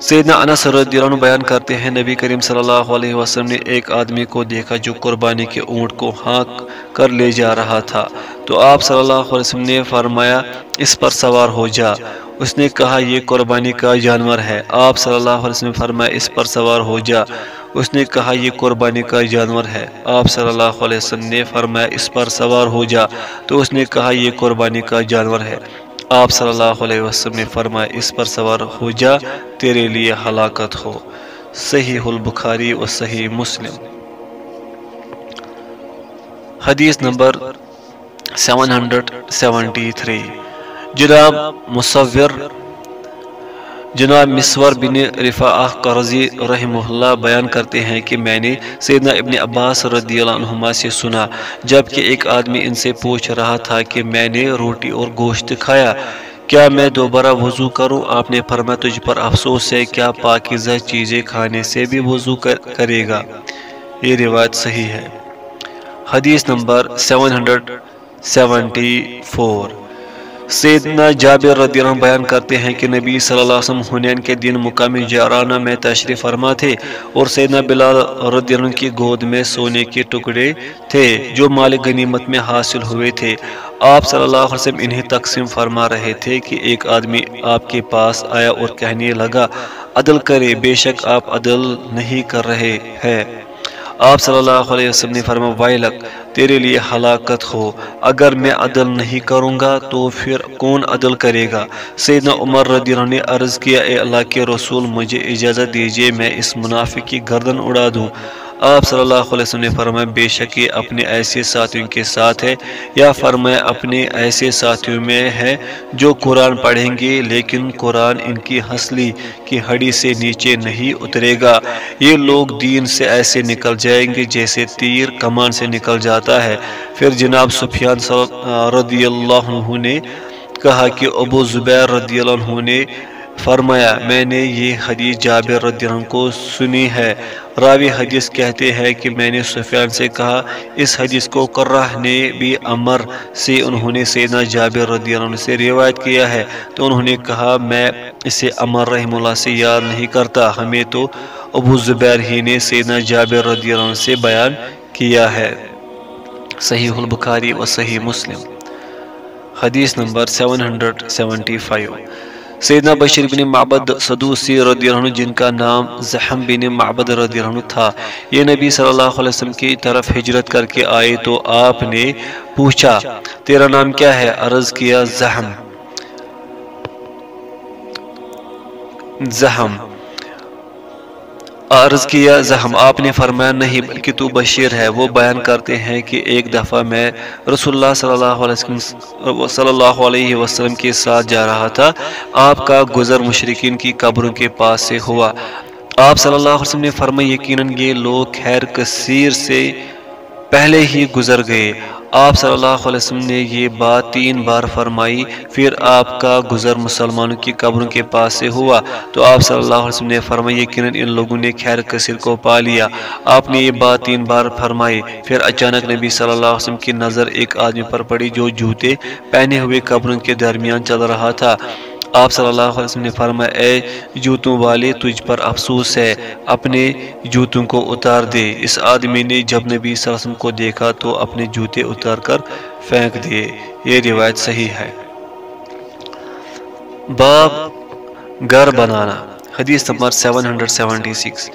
سیدنا انس رضی اللہ عنہ بیان کرتے ہیں، نبی کریم صلی اللہ علیہ وسلم نے ایک آدمی کو دیکھا جو قربانی کے اونٹ کو ہانک کر لے جا رہا تھا۔ تو آپ صلی اللہ علیہ وسلم نے فرمایا، اس پر سوار ہو جا۔ اس نے کہا، یہ قربانی کا جانور ہے۔ آپ صلی اللہ علیہ وسلم نے فرمایا، اس پر سوار ہو جا۔ اس نے کہا، یہ قربانی کا جانور ہے۔ آپ صلی اللہ علیہ وسلم نے فرمایا، اس پر سوار ہو جا۔ تو اس نے کہا، یہ قربانی کا جانور ہے۔ آپ صلی اللہ علیہ وسلم نے فرمایا، اس پر سوار ہو جا، تیرے لیے ہلاکت ہو۔ صحیح البخاری و صحیح مسلم۔ حدیث نمبر 773 جناب مصور جناب مسور بن رفاہ قرضی رحمہ اللہ بیان کرتے ہیں کہ میں نے سیدنا ابن عباس رضی اللہ عنہما سے سنا، جبکہ ایک آدمی ان سے پوچھ رہا تھا کہ میں نے روٹی اور گوشت کھایا، کیا میں دوبارہ وضو کروں؟ آپ نے فرمایا، تجھ پر افسوس ہے، کیا پاکیزہ چیزیں کھانے سے بھی وضو کرے گا؟ یہ روایت صحیح ہے۔ حدیث نمبر 774 سیدنا جابر رضی اللہ عنہ بیان کرتے ہیں کہ نبی صلی اللہ علیہ وسلم حنین کے دن مقامی جارانہ میں تشریف فرما تھے اور سیدنا بلال رضی اللہ عنہ کی گود میں سونے کے ٹکڑے تھے جو مال غنیمت میں حاصل ہوئے تھے۔ آپ صلی اللہ علیہ وسلم انہیں تقسیم فرما رہے تھے کہ ایک آدمی آپ کے پاس آیا اور کہنے لگا، عدل کرے، بے شک آپ عدل نہیں کر رہے ہیں۔ آپ صلی اللہ علیہ وسلم نے فرما وائلک تیرے لیے ہلاکت ہو۔ اگر میں عدل نہیں کروں گا تو پھر کون عدل کرے گا؟ سیدنا عمر رضی اللہ نے عرض کیا، اے اللہ کے رسول، مجھے اجازت دیجیے، میں اس منافق کی گردن اڑا دوں۔ آپ صلی اللہ علیہ وسلم نے فرمایا، بے شک یہ اپنے ایسے ساتھیوں کے ساتھ ہے، یا فرمایا اپنے ایسے ساتھیوں میں ہے جو قرآن پڑھیں گے، لیکن قرآن ان کی حسلی کی ہڈی سے نیچے نہیں اترے گا۔ یہ لوگ دین سے ایسے نکل جائیں گے جیسے تیر کمان سے نکل جاتا ہے۔ پھر جناب سفیان رضی اللہ عنہ نے کہا کہ ابو زبیر رضی اللہ عنہ نے فرمایا، میں نے یہ حدیث جابر رضی اللہ عنہ کو سنی ہے۔ راوی حدیث کہتے ہیں کہ میں نے سفیان سے کہا، اس حدیث کو قرہ نے بھی عمر سے انہوں نے سیدنا جابر رضی اللہ عنہ سے روایت کیا ہے۔ تو انہوں نے کہا، میں اسے عمر رحم اللہ سے یاد نہیں کرتا۔ ہمیں تو ابو زبیر ہی نے سیدنا جابر رضی اللہ عنہ سے بیان کیا ہے۔ صحیح البخاری و صحیح مسلم۔ حدیث نمبر 775 سیدنا بشیر بن معبد صدوسی رضی اللہ عنہ جن کا نام زحم بن معبد رضی اللہ عنہ تھا۔ یہ نبی صلی اللہ علیہ وسلم کی طرف ہجرت کر کے آئے تو آپ نے پوچھا تیرا نام کیا ہے؟ عرض کیا زحم زحم عرض کیا زہم آپ نے فرمایا، نہیں، بلکہ تو بشیر ہے۔ وہ بیان کرتے ہیں کہ ایک دفعہ میں رسول اللہ صلی اللہ علیہ وسلم صلی اللہ علیہ وسلم کے ساتھ جا رہا تھا۔ آپ کا گزر مشرقین کی قبروں کے پاس سے ہوا۔ آپ صلی اللہ علیہ وسلم نے فرمایا، یقیناً یہ لوگ خیر کثیر سے پہلے ہی گزر گئے۔ آپ صلی اللہ علیہ وسلم نے یہ بات تین بار فرمائی، پھر آپ کا گزر مسلمانوں کی قبروں کے پاس سے ہوا۔ تو آپ صلی اللہ علیہ وسلم نے فرمایا، یقیناً ان لوگوں نے خیر کثیر کو پا لیا۔ آپ نے یہ بات تین بار فرمائی، پھر اچانک نبی صلی اللہ علیہ وسلم کی نظر ایک آدمی پر پڑی جو جوتے پہنے ہوئے قبروں کے درمیان چل رہا تھا۔ آپ صلی اللہ علیہ وسلم نے فرمایا، اے جوتوں والے، تجھ پر افسوس ہے، اپنے جوتوں کو اتار دے۔ اس آدمی نے جب نبی صلی اللہ علیہ وسلم کو دیکھا تو اپنے جوتے اتار کر پھینک دیے۔ یہ روایت صحیح ہے۔ باب گھر بنانا، حدیث نمبر 776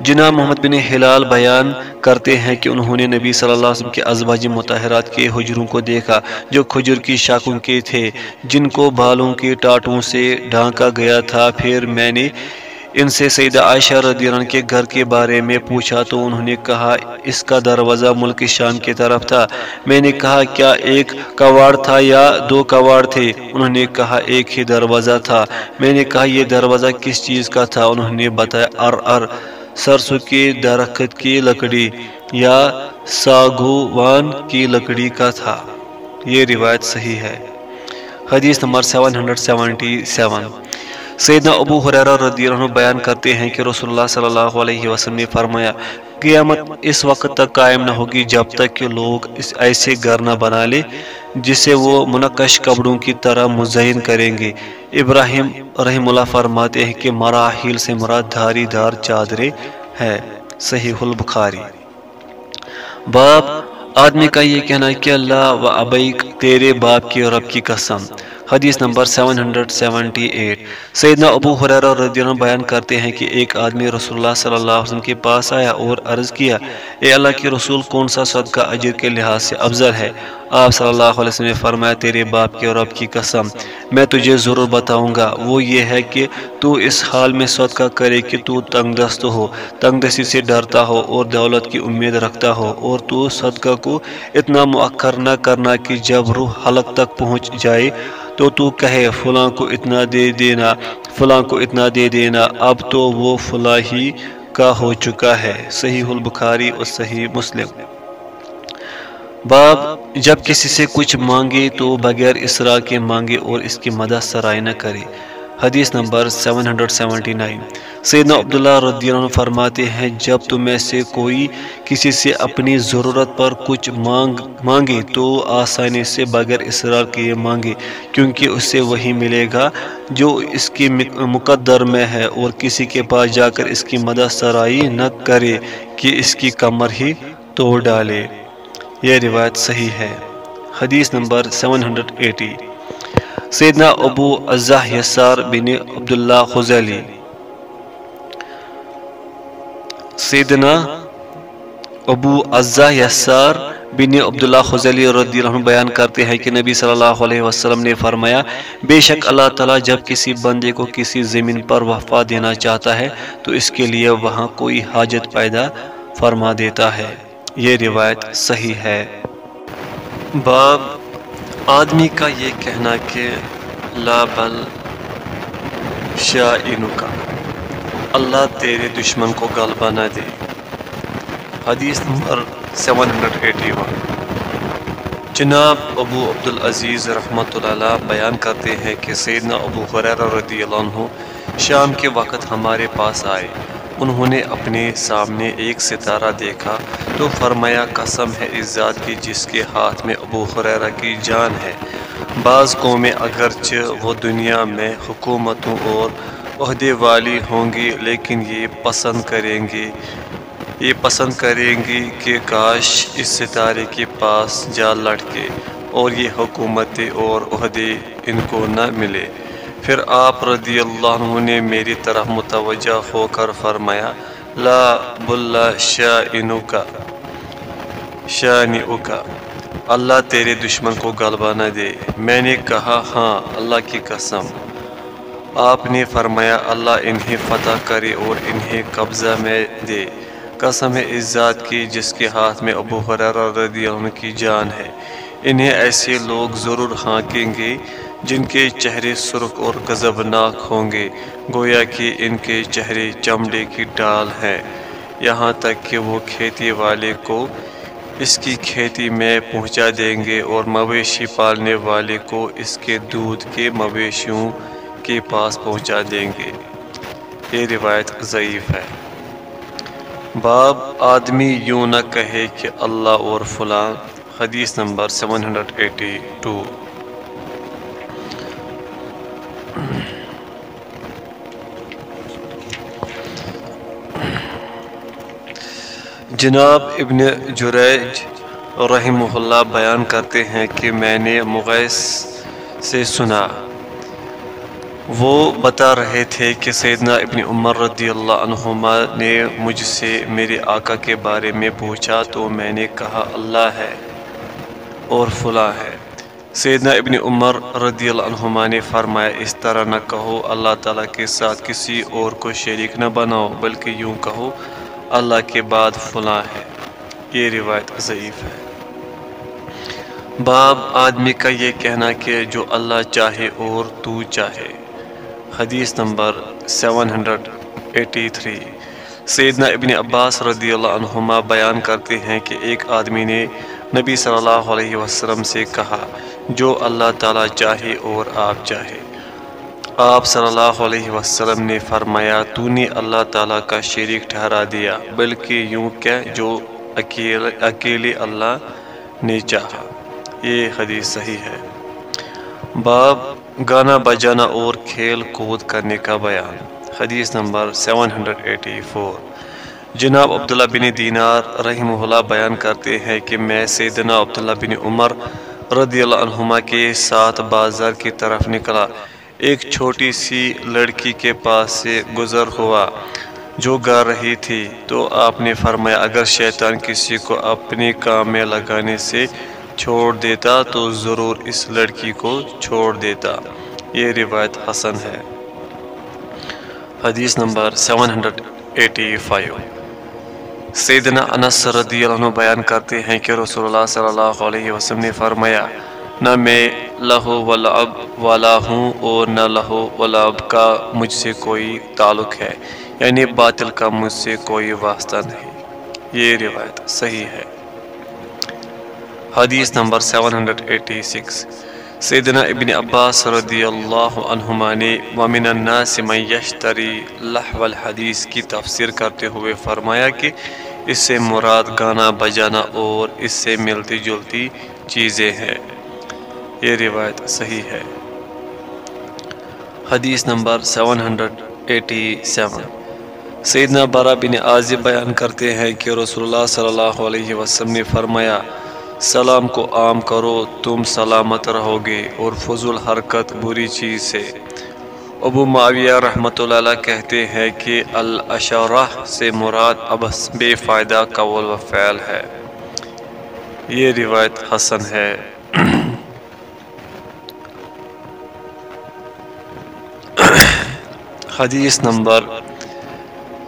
جناب محمد بن حلال بیان کرتے ہیں کہ انہوں نے نبی صلی اللہ علیہ وسلم کے ازواج متحرات کے حجروں کو دیکھا، جو کھجر کی شاخوں کے تھے، جن کو بالوں کے ٹاٹوں سے ڈھانکا گیا تھا۔ پھر میں نے ان سے سیدہ عائشہ رضی اللہ عنہ کے گھر کے بارے میں پوچھا، تو انہوں نے کہا، اس کا دروازہ ملک شام کی طرف تھا۔ میں نے کہا، کیا ایک کواڑ تھا یا دو کواڑ تھے؟ انہوں نے کہا، ایک ہی دروازہ تھا۔ میں نے کہا، یہ دروازہ کس چیز کا تھا؟ انہوں نے بتایا، ار ار۔ سرسو کے درخت کی لکڑی یا ساگوان کی لکڑی کا تھا۔ یہ روایت صحیح ہے۔ حدیث نمبر 777 سیدنا ابو حریرہ رضی اللہ عنہ بیان کرتے ہیں کہ رسول اللہ صلی اللہ علیہ وسلم نے فرمایا قیامت اس وقت تک قائم نہ ہوگی جب تک کہ لوگ اس ایسے گھر نہ بنا لے جسے وہ منقش کپڑوں کی طرح مزین کریں گے۔ ابراہیم رحم اللہ فرماتے ہیں کہ مراحل سے مراد دھاری دھار چادریں ہے صحیح البخاری۔ باپ، آدمی کا یہ کہنا کہ اللہ و ابیک تیرے باپ کی رب کی قسم۔ حدیث نمبر 778 سیدنا ابو حریرہ رضی اللہ عنہ بیان کرتے ہیں کہ ایک آدمی رسول اللہ صلی اللہ علیہ وسلم کے پاس آیا اور عرض کیا، اے اللہ کے رسول، کون سا صدقہ اجر کے لحاظ سے افضل ہے؟ آپ صلی اللہ علیہ وسلم نے فرمایا، تیرے باپ کی اور رب کی قسم، میں تجھے ضرور بتاؤں گا، وہ یہ ہے کہ تو اس حال میں صدقہ کرے کہ تو تنگ دست ہو تنگ دستی سے ڈرتا ہو اور دولت کی امید رکھتا ہو، اور تو صدقہ کو اتنا مؤخر نہ کرنا کہ جب روح حلق تک پہنچ جائے۔ تو تو کہے، فلاں کو اتنا دے دینا، فلاں کو اتنا دے دینا، اب تو وہ فلاں ہی کا ہو چکا ہے۔ صحیح البخاری اور صحیح مسلم۔ باب، جب کسی سے کچھ مانگے تو بغیر اسرا کے مانگے اور اس کی مدد سرائے نہ کرے۔ حدیث نمبر 779 سیدنا عبداللہ رضی اللہ عنہ فرماتے ہیں، جب تمہیں سے کوئی کسی سے اپنی ضرورت پر کچھ مانگ، مانگے تو آسانی سے بغیر اصرار کیے مانگے، کیونکہ اس سے وہی ملے گا جو اس کی مقدر میں ہے اور کسی کے پاس جا کر اس کی مدد سرائی نہ کرے کہ اس کی کمر ہی توڑ ڈالے۔ یہ روایت صحیح ہے۔ حدیث نمبر 780 سیدنا ابو عزہ یسار بن عبداللہ خزیلی۔ سیدنا ابو عزہ یسار بن عبداللہ خزیلی رضی اللہ عنہ بیان کرتے ہیں کہ نبی صلی اللہ علیہ وسلم نے فرمایا، بے شک اللہ تعالیٰ جب کسی بندے کو کسی زمین پر وفا دینا چاہتا ہے، تو اس کے لیے وہاں کوئی حاجت پیدا فرما دیتا ہے۔ یہ روایت صحیح ہے۔ باب آدمی کا یہ کہنا کہ لا بل شاہ کا اللہ تیرے دشمن کو غلبہ نہ دے۔ حدیث نمبر 781 جناب ابو عبدالعزیز رحمۃ اللہ بیان کرتے ہیں کہ سیدنا ابو غریر رضی اللہ عنہ شام کے وقت ہمارے پاس آئے۔ انہوں نے اپنے سامنے ایک ستارہ دیکھا تو فرمایا، قسم ہے اس ذات کی جس کے ہاتھ میں ابو خریرہ کی جان ہے۔ بعض قومیں اگرچہ وہ دنیا میں حکومتوں اور عہدے والی ہوں گی، لیکن یہ پسند کریں گی یہ پسند کریں گی کہ کاش اس ستارے کے پاس جا لڑکے اور یہ حکومتیں اور عہدے ان کو نہ ملے۔ پھر آپ رضی اللہ عنہ نے میری طرف متوجہ ہو کر فرمایا، لا بلا شاہ کا شانی کا اللہ تیرے دشمن کو غلبہ نہ دے۔ میں نے کہا ہاں اللہ کی قسم۔ آپ نے فرمایا، اللہ انہیں فتح کرے اور انہیں قبضہ میں دے۔ قسم ہے اس ذات کی جس کے ہاتھ میں ابو رضی اللہ عنہ کی جان ہے۔ انہیں ایسے لوگ ضرور ہانکیں گے جن کے چہرے سرخ اور غضبناک ہوں گے، گویا کہ ان کے چہرے چمڑے کی ڈال ہیں۔ یہاں تک کہ وہ کھیتی والے کو اس کی کھیتی میں پہنچا دیں گے اور مویشی پالنے والے کو اس کے دودھ کے مویشیوں کے پاس پہنچا دیں گے۔ یہ روایت ضعیف ہے۔ باب آدمی یوں نہ کہے کہ اللہ اور فلاں، حدیث نمبر 782 جناب ابن جریج رحمہ اللہ بیان کرتے ہیں کہ میں نے مغیث سے سنا۔ وہ بتا رہے تھے کہ سیدنا ابن عمر رضی اللہ عنہما نے مجھ سے میرے آقا کے بارے میں پوچھا تو میں نے کہا، اللہ ہے اور فلاں ہے۔ سیدنا ابن عمر رضی اللہ عنہما نے فرمایا، اس طرح نہ کہو، اللہ تعالیٰ کے ساتھ کسی اور کو شریک نہ بناؤ، بلکہ یوں کہو اللہ کے بعد فلاں ہے۔ یہ روایت ضعیف ہے۔ باب آدمی کا یہ کہنا کہ جو اللہ چاہے اور تو چاہے۔ حدیث نمبر 783 سیدنا ابن عباس رضی اللہ عنہما بیان کرتے ہیں کہ ایک آدمی نے نبی صلی اللہ علیہ وسلم سے کہا، جو اللہ تعالیٰ چاہے اور آپ چاہے۔ آپ صلی اللہ علیہ وسلم نے فرمایا، تو نے اللہ تعالیٰ کا شریک ٹھہرا دیا، بلکہ یوں کہ جو اکیلے اللہ نے چاہا. یہ حدیث صحیح ہے۔ باب گانا بجانا اور کھیل کود کرنے کا بیان۔ حدیث نمبر 784 جناب عبداللہ بن دینار رحمہ اللہ بیان کرتے ہیں کہ میں سیدنا عبداللہ بن عمر رضی اللہ عنہما کے ساتھ بازار کی طرف نکلا۔ ایک چھوٹی سی لڑکی کے پاس سے گزر ہوا جو گا رہی تھی۔ تو آپ نے فرمایا، اگر شیطان کسی کو اپنے کام میں لگانے سے چھوڑ دیتا تو ضرور اس لڑکی کو چھوڑ دیتا۔ یہ روایت حسن ہے۔ حدیث نمبر 785 سیدنا انس رضی اللہ عنہ بیان کرتے ہیں کہ رسول اللہ صلی اللہ علیہ وسلم نے فرمایا نہ میں لہو و لعب والا ہوں اور نہ لہو و لعب کا مجھ سے کوئی تعلق ہے یعنی باطل کا مجھ سے کوئی واسطہ نہیں۔ یہ روایت صحیح ہے۔ حدیث نمبر 786 سیدنا ابن عباس رضی اللہ عنہما نے وَمِنَ النَّاسِ مَنْ يَشْتَرِي لَحْوَ الْحَدِيث کی تفسیر کرتے ہوئے فرمایا کہ اس سے مراد گانا بجانا اور اس سے ملتی جلتی چیزیں ہیں۔ یہ روایت صحیح ہے۔ حدیث نمبر 787 سیدنا بارہ بن عازب بیان کرتے ہیں کہ رسول اللہ صلی اللہ علیہ وسلم نے فرمایا، سلام کو عام کرو، تم سلامت رہو گے اور فضول حرکت بری چیز سے۔ ابو معاویہ رحمۃ اللہ کہتے ہیں کہ الاشارہ سے مراد اب بے فائدہ قول و فعل ہے۔ یہ روایت حسن ہے۔ حدیث نمبر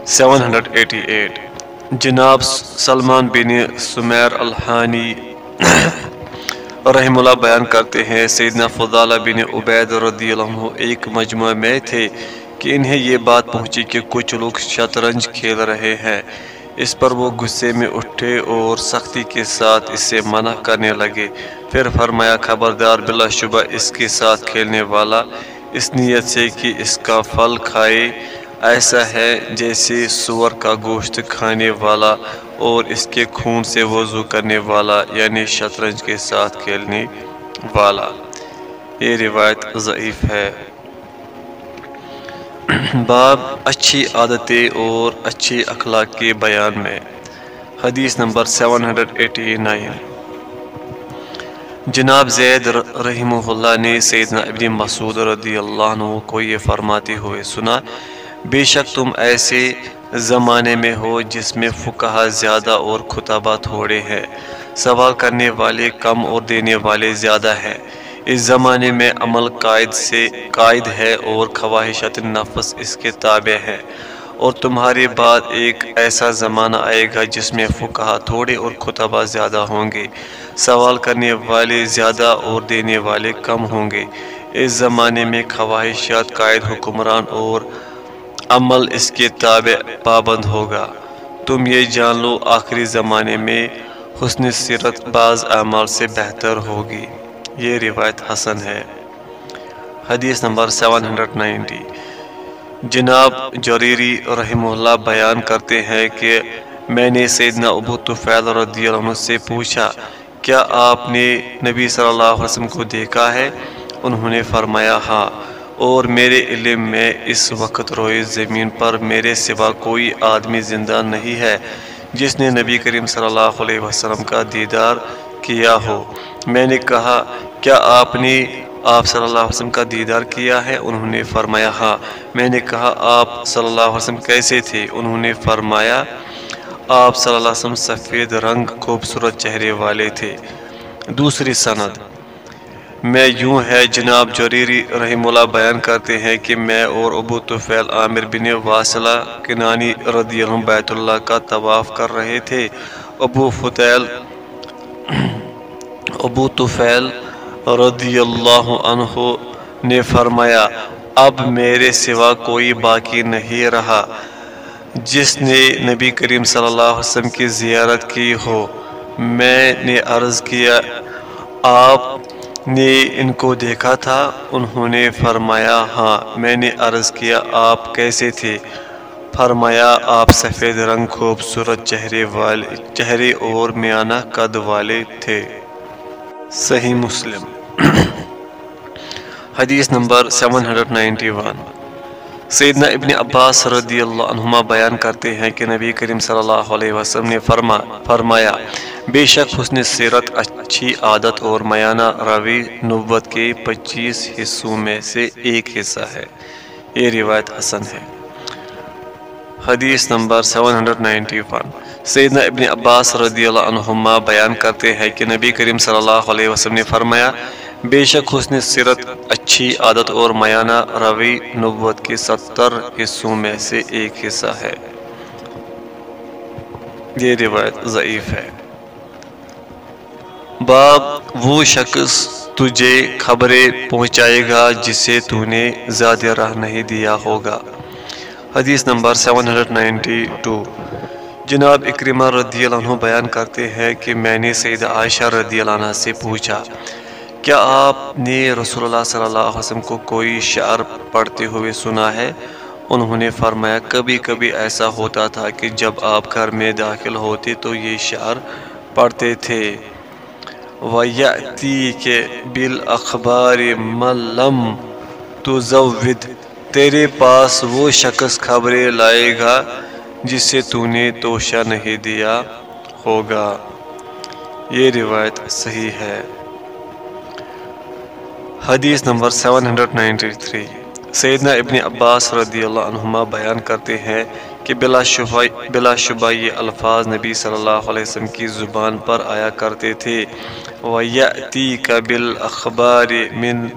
788 جناب سلمان بن سمیر الحانی رحم اللہ بیان کرتے ہیں، سیدنا فضالہ بن عبید رضی اللہ عنہ ایک مجموعہ میں تھے کہ انہیں یہ بات پہنچی کہ کچھ لوگ شطرنج کھیل رہے ہیں۔ اس پر وہ غصے میں اٹھے اور سختی کے ساتھ اسے منع کرنے لگے۔ پھر فرمایا، خبردار، بلا شبہ اس کے ساتھ کھیلنے والا اس نیت سے کہ اس کا پھل کھائے ایسا ہے جیسے سور کا گوشت کھانے والا اور اس کے خون سے وضو کرنے والا یعنی شطرنج کے ساتھ کھیلنے والا۔ یہ روایت ضعیف ہے۔ باب اچھی عادتیں اور اچھی اخلاق کے بیان میں۔ حدیث نمبر 789 جناب زید رحمہ اللہ نے سیدنا ابن مسعود رضی اللہ عنہ کو یہ فرماتے ہوئے سنا، بے شک تم ایسے زمانے میں ہو جس میں فقہ زیادہ اور خطبہ تھوڑے ہیں۔ سوال کرنے والے کم اور دینے والے زیادہ ہیں۔ اس زمانے میں عمل قائد سے قائد ہے اور خواہشت نفس اس کے تابع ہے اور تمہارے بعد ایک ایسا زمانہ آئے گا جس میں فقہ تھوڑے اور خطبہ زیادہ ہوں گے۔ سوال کرنے والے زیادہ اور دینے والے کم ہوں گے۔ اس زمانے میں خواہشات قائد، حکمران اور عمل اس کے تابع پابند ہوگا۔ تم یہ جان لو، آخری زمانے میں حسن سیرت بعض اعمال سے بہتر ہوگی۔ یہ روایت حسن ہے۔ حدیث نمبر 790 جناب جریری رحمہ اللہ بیان کرتے ہیں کہ میں نے سیدنا ابو طفیل رضی اللہ عنہ سے پوچھا، کیا آپ نے نبی صلی اللہ علیہ وسلم کو دیکھا ہے؟ انہوں نے فرمایا ہاں۔ اور میرے علم میں اس وقت روئے زمین پر میرے سوا کوئی آدمی زندہ نہیں ہے جس نے نبی کریم صلی اللہ علیہ وسلم کا دیدار کیا ہو۔ میں نے کہا، کیا آپ نے آپ صلی اللہ علیہ وسلم کا دیدار کیا ہے؟ انہوں نے فرمایا ہاں۔ میں نے کہا، آپ صلی اللہ علیہ وسلم کیسے تھے؟ انہوں نے فرمایا، آپ صلی اللہ علیہ وسلم سفید رنگ، خوبصورت چہرے والے تھے۔ دوسری سند، میں یوں ہے، جناب جریری رحم اللہ بیان کرتے ہیں کہ میں اور ابو طفیل عامر بن واصلہ کنانی رضی اللہ بیت اللہ کا طواف کر رہے تھے۔ ابو فتیل ابو طفیل رضی اللہ عنہ نے فرمایا، اب میرے سوا کوئی باقی نہیں رہا۔ جس نے نبی کریم صلی اللہ علیہ وسلم کی زیارت کی ہو، میں نے عرض کیا، آپ نے ان کو دیکھا تھا؟ انہوں نے فرمایا ہاں میں نے عرض کیا، آپ کیسے تھے؟ فرمایا، آپ سفید رنگ، خوبصورت چہرے والے، چہرے اور میانہ قد والے تھے۔ صحیح مسلم۔ حدیث نمبر 791 سیدنا ابن عباس رضی اللہ عنہما بیان کرتے ہیں کہ نبی کریم صلی اللہ علیہ وسلم نے فرما فرمایا، بے شک حسن سیرت اچھی عادت اور میانہ روی نبوت کے پچیس حصوں میں سے ایک حصہ ہے۔ یہ روایت حسن ہے۔ حدیث نمبر 791 سیدنا ابن عباس رضی اللہ عنہما بیان کرتے ہیں کہ نبی کریم صلی اللہ علیہ وسلم نے فرمایا بے شک حسن سیرت، اچھی عادت اور میانہ روی نبوت کے ستر حصوں میں سے ایک حصہ ہے۔ یہ روایت ضعیف ہے۔ باب، وہ شخص تجھے خبریں پہنچائے گا جسے تو نے زیادہ راہ نہیں دیا ہوگا۔ حدیث نمبر 792 جناب اکرمہ رضی اللہ عنہ بیان کرتے ہیں کہ میں نے سید عائشہ رضی اللہ عنہ سے پوچھا کیا آپ نے رسول اللہ صلی اللہ علیہ وسلم کو کوئی شعر پڑھتے ہوئے سنا ہے؟ انہوں نے فرمایا، کبھی کبھی ایسا ہوتا تھا کہ جب آپ گھر میں داخل ہوتے تو یہ شعر پڑھتے تھے۔ وَيَأْتِي کے بِالْأَخْبَارِ مَلَّمْ تُزَوِّدْ۔ تیرے پاس وہ شخص خبریں لائے گا جسے تو نے توشہ نہیں دیا ہوگا۔ یہ روایت صحیح ہے۔ حدیث نمبر 793 سیدنا ابن عباس رضی اللہ عنہما بیان کرتے ہیں کہ بلا شبہ بلا شبہ یہ الفاظ نبی صلی اللہ علیہ وسلم کی زبان پر آیا کرتے تھے۔ وَيَأْتِيكَ بِالْأَخْبَارِ مِن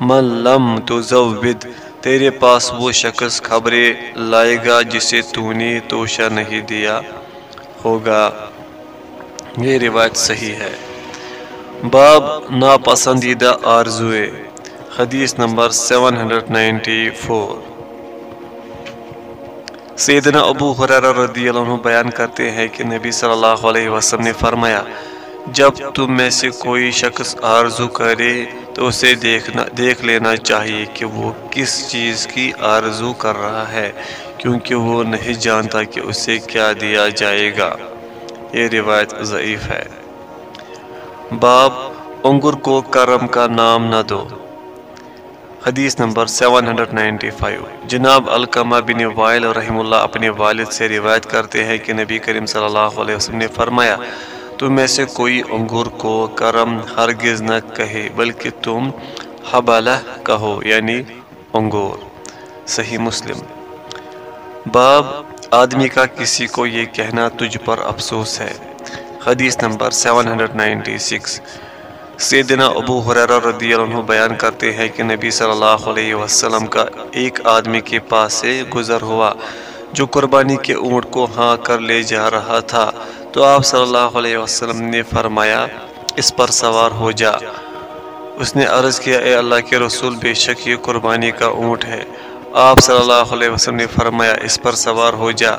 مَن لَمْ تُزَوِّدْ۔ تیرے پاس وہ شخص خبریں لائے گا جسے تو نے توشہ نہیں دیا ہوگا۔ یہ روایت صحیح ہے۔ باب ناپسندیدہ آرزوئے، حدیث نمبر 794 سیدنا ابو حرار رضی اللہ عنہ بیان کرتے ہیں کہ نبی صلی اللہ علیہ وسلم نے فرمایا، جب تم میں سے کوئی شخص آرزو کرے تو اسے دیکھنا، دیکھ لینا چاہیے کہ وہ کس چیز کی آرزو کر رہا ہے، کیونکہ وہ نہیں جانتا کہ اسے کیا دیا جائے گا۔ یہ روایت ضعیف ہے۔ باب انگر کو کرم کا نام نہ دو۔ حدیث نمبر 795 جناب القمہ بن وائل رحم اللہ اپنے والد سے روایت کرتے ہیں کہ نبی کریم صلی اللہ علیہ وسلم نے فرمایا، تم میں سے کوئی انگور کو کرم ہرگز نہ کہے، بلکہ تم حبالہ کہو یعنی انگور۔ صحیح مسلم۔ باب، آدمی کا کسی کو یہ کہنا تجھ پر افسوس ہے۔ حدیث نمبر 796 سیدنا ابو حریرہ رضی اللہ عنہ بیان کرتے ہیں کہ نبی صلی اللہ علیہ وسلم کا ایک آدمی کے پاس سے گزر ہوا، جو قربانی کے اونٹ کو ہاں کر لے جا رہا تھا۔ تو آپ صلی اللہ علیہ وسلم نے فرمایا، اس پر سوار ہو جا۔ اس نے عرض کیا، اے اللہ کے رسول، بے شک یہ قربانی کا اونٹ ہے۔ آپ صلی اللہ علیہ وسلم نے فرمایا، اس پر سوار ہو جا۔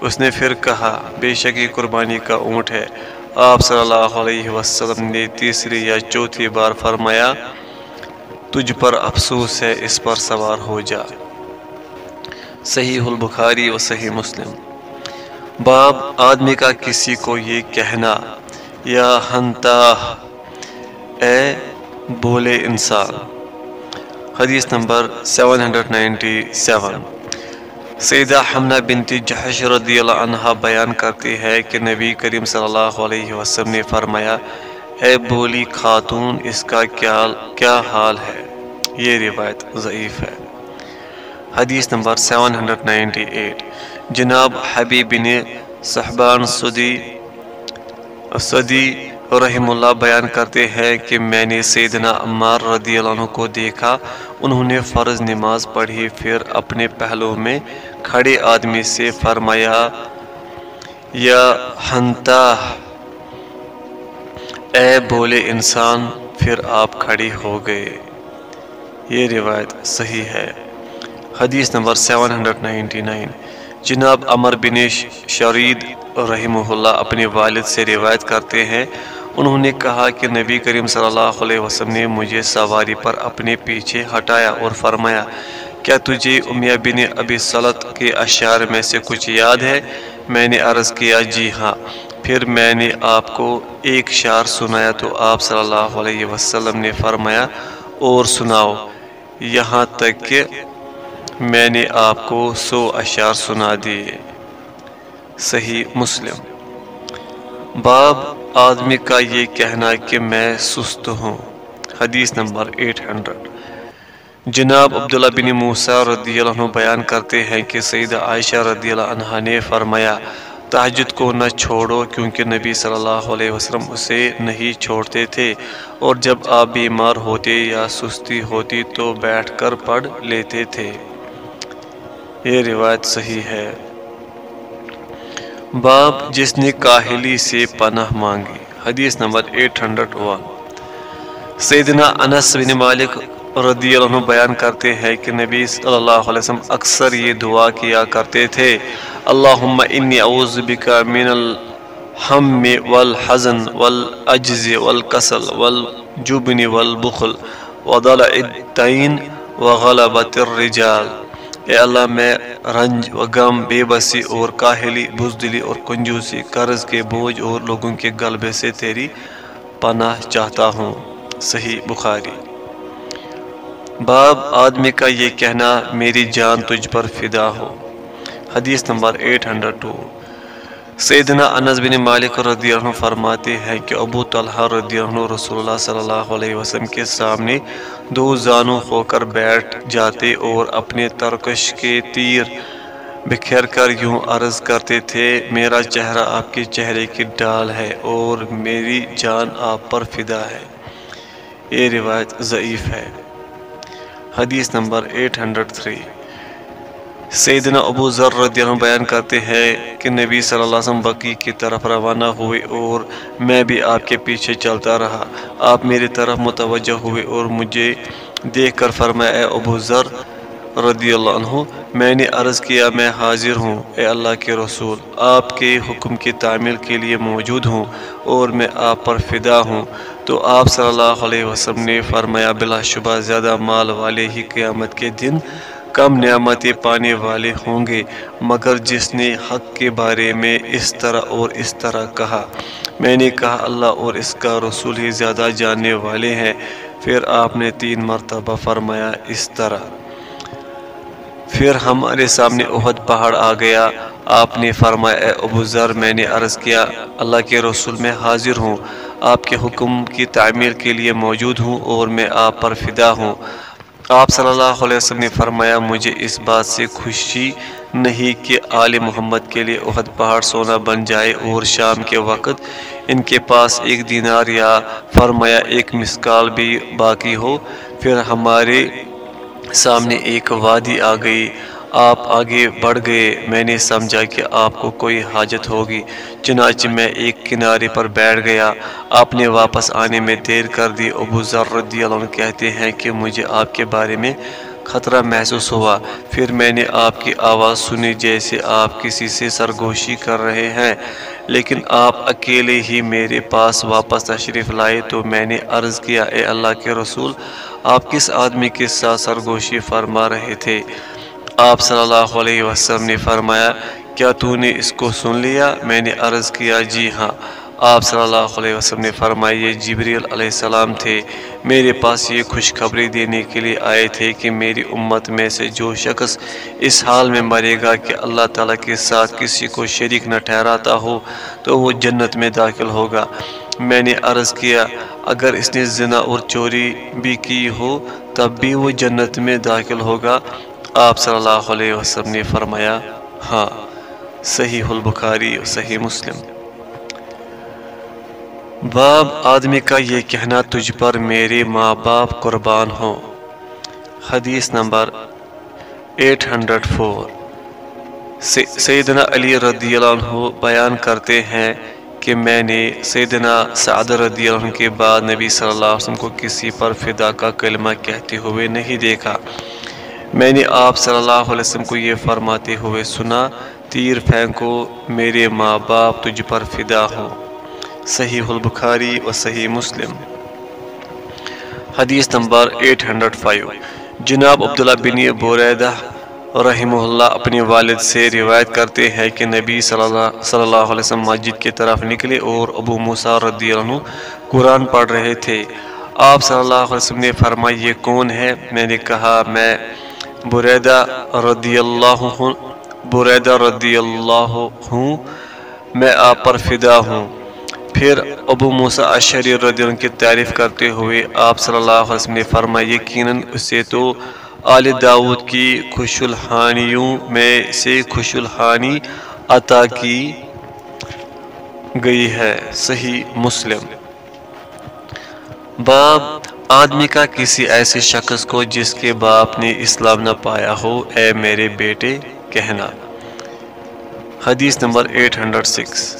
اس نے پھر کہا، بے شک یہ قربانی کا اونٹ ہے۔ آپ صلی اللہ علیہ وسلم نے تیسری یا چوتھی بار فرمایا، تجھ پر افسوس ہے، اس پر سوار ہو جا۔ صحیح البخاری و صحیح مسلم۔ باب، آدمی کا کسی کو یہ کہنا، یا ہنتا، اے بولے انسان۔ حدیث نمبر 797 سیدہ حمنہ بنت جحش رضی اللہ عنہ بیان کرتی ہے کہ نبی کریم صلی اللہ علیہ وسلم نے فرمایا، اے بولی خاتون، اس کا کیا حال ہے؟ یہ روایت ضعیف ہے۔ حدیث نمبر 798 جناب حبیب بن صحبان صدی صدی رحم اللہ بیان کرتے ہیں کہ میں نے سیدنا عمار رضی اللہ عنہ کو دیکھا۔ انہوں نے فرض نماز پڑھی، پھر اپنے پہلو میں کھڑے آدمی سے فرمایا، یا ہنتا، اے بولے انسان، پھر آپ کھڑی ہو گئے۔ یہ روایت صحیح ہے۔ حدیث نمبر 799 جناب عمر بن شرید رحمہ اللہ اپنے والد سے روایت کرتے ہیں۔ انہوں نے کہا کہ نبی کریم صلی اللہ علیہ وسلم نے مجھے سواری پر اپنے پیچھے ہٹایا اور فرمایا کیا تجھے امیہ بن ابی صلط کے اشعار میں سے کچھ یاد ہے؟ میں نے عرض کیا جی ہاں۔ پھر میں نے آپ کو ایک شعر سنایا تو آپ صلی اللہ علیہ وسلم نے فرمایا، اور سناؤ۔ یہاں تک کہ میں نے آپ کو سو اشعار سنا دیے۔ صحیح مسلم۔ باب آدمی کا یہ کہنا کہ میں سست ہوں۔ حدیث نمبر 800 جناب عبداللہ بن موسیٰ رضی اللہ عنہ بیان کرتے ہیں کہ سیدہ عائشہ رضی اللہ عنہ نے فرمایا تحجد کو نہ چھوڑو کیونکہ نبی صلی اللہ علیہ وسلم اسے نہیں چھوڑتے تھے۔ اور جب آپ بیمار ہوتے یا سستی ہوتی تو بیٹھ کر پڑھ لیتے تھے۔ یہ روایت صحیح ہے۔ باب جس نے کاہلی سے پناہ مانگی۔ حدیث نمبر 801 سیدنا انس بن مالک رضی اللہ عنہ بیان کرتے ہیں کہ نبی صلی اللہ علیہ وسلم اکثر یہ دعا کیا کرتے تھے۔ اللہم انی اعوذ بکا من الحم والحزن والعجز والکسل والجبن والبخل وضلع الدین وغلبت الرجال۔ اے اللہ، میں رنج و غم، بے بسی اور کاہلی، بزدلی اور کنجوسی، قرض کے بوجھ اور لوگوں کے غلبے سے تیری پناہ چاہتا ہوں۔ صحیح بخاری۔ باب، آدمی کا یہ کہنا، میری جان تجھ پر فدا ہو۔ حدیث نمبر 802 سیدنا انس بن مالک رضی اللہ عنہ فرماتے ہیں کہ ابو طلحہ رضی اللہ عنہ رسول اللہ صلی اللہ علیہ وسلم کے سامنے دو زانو ہو کر بیٹھ جاتے اور اپنے ترکش کے تیر بکھیر کر یوں عرض کرتے تھے، میرا چہرہ آپ کے چہرے کی ڈال ہے اور میری جان آپ پر فدا ہے۔ یہ روایت ضعیف ہے۔ حدیث نمبر 803 سیدنا ابو ذر رضی اللہ عنہ بیان کرتے ہیں کہ نبی صلی اللہ علیہ وسلم بقی کی طرف روانہ ہوئے اور میں بھی آپ کے پیچھے چلتا رہا۔ آپ میری طرف متوجہ ہوئے اور مجھے دیکھ کر فرمایا، اے ابو ذر رضی اللہ عنہ، میں نے عرض کیا، میں حاضر ہوں، اے اللہ کے رسول، آپ کے حکم کی تعمیل کے لیے موجود ہوں اور میں آپ پر فدا ہوں۔ تو آپ صلی اللہ علیہ وسلم نے فرمایا، بلا شبہ زیادہ مال والے ہی قیامت کے دن کم نعمتیں پانے والے ہوں گے۔ مگر جس نے حق کے بارے میں اس طرح اور اس طرح کہا، میں نے کہا، اللہ اور اس کا رسول ہی زیادہ جاننے والے ہیں۔ پھر آپ نے تین مرتبہ فرمایا، اس طرح۔ پھر ہمارے سامنے احد پہاڑ آ گیا۔ آپ نے فرمایا، اے ابو ذر، میں نے عرض کیا، اللہ کے رسول میں حاضر ہوں۔ آپ کے حکم کی تعمیر کے لیے موجود ہوں اور میں آپ پر فدا ہوں۔ آپ صلی اللہ علیہ وسلم نے فرمایا، مجھے اس بات سے خوشی نہیں کہ آل محمد کے لیے احد پہاڑ سونا بن جائے اور شام کے وقت ان کے پاس ایک دینار یا فرمایا ایک مسکال بھی باقی ہو۔ پھر ہمارے سامنے ایک وادی آ گئی۔ آپ آگے بڑھ گئے۔ میں نے سمجھا کہ آپ کو کوئی حاجت ہوگی۔ چنانچہ میں ایک کنارے پر بیٹھ گیا۔ آپ نے واپس آنے میں دیر کر دی۔ ابو ذر رضی اللہ عنہ کہتے ہیں کہ مجھے آپ کے بارے میں خطرہ محسوس ہوا۔ پھر میں نے آپ کی آواز سنی جیسے آپ کسی سے سرگوشی کر رہے ہیں۔ لیکن آپ اکیلے ہی میرے پاس واپس تشریف لائے تو میں نے عرض کیا، اے اللہ کے رسول، آپ کس آدمی کے ساتھ سرگوشی فرما رہے تھے؟ آپ صلی اللہ علیہ وسلم نے فرمایا، کیا تو نے اس کو سن لیا؟ میں نے عرض کیا جی ہاں۔ آپ صلی اللہ علیہ وسلم نے فرمایا، یہ جبریل علیہ السلام تھے۔ میرے پاس یہ خوشخبری دینے کے لیے آئے تھے کہ میری امت میں سے جو شخص اس حال میں مرے گا کہ اللہ تعالیٰ کے ساتھ کسی کو شریک نہ ٹھہراتا ہو، تو وہ جنت میں داخل ہوگا۔ میں نے عرض کیا، اگر اس نے زنا اور چوری بھی کی ہو، تب بھی وہ جنت میں داخل ہوگا۔ آپ صلی اللہ علیہ وسلم نے فرمایا ہاں صحیح البخاری صحیح مسلم۔ باب آدمی کا یہ کہنا، تجھ پر میرے ماں باپ قربان ہوں۔ حدیث نمبر 804 سیدنا علی رضی اللہ عنہ بیان کرتے ہیں کہ میں نے سیدنا سعد رضی اللہ عنہ کے بعد نبی صلی اللہ علیہ وسلم کو کسی پر فدا کا کلمہ کہتے ہوئے نہیں دیکھا۔ میں نے آپ صلی اللہ علیہ وسلم کو یہ فرماتے ہوئے سنا، تیر پھینکو، میرے ماں باپ تجھ پر فدا ہو۔ صحیح البخاری و صحیح مسلم۔ حدیث نمبر 805 جناب عبداللہ بن بوریدہ رحمہ اللہ اپنے والد سے روایت کرتے ہیں کہ نبی صلی اللہ صلی اللہ علیہ وسلم مسجد کی طرف نکلے اور ابو موسیٰ رضی اللہ عنہ قرآن پڑھ رہے تھے۔ آپ صلی اللہ علیہ وسلم نے فرمایا، یہ کون ہے؟ میں نے کہا، میں بریدہ رضی اللہ ہوں بریدہ رضی اللہ ہوں، میں آپ پر فدا ہوں۔ پھر ابو موسیٰ اشری رضی اللہ کی تعریف کرتے ہوئے آپ صلی اللہ علیہ وسلم نے فرمایا، یقیناً اسے تو آل داود کی خوش الحانیوں میں سے خوش الحانی عطا کی گئی ہے، صحیح مسلم۔ باب آدمی کا کسی ایسے شخص کو جس کے باپ نے اسلام نہ پایا ہو، اے میرے بیٹے، کہنا۔ حدیث نمبر 806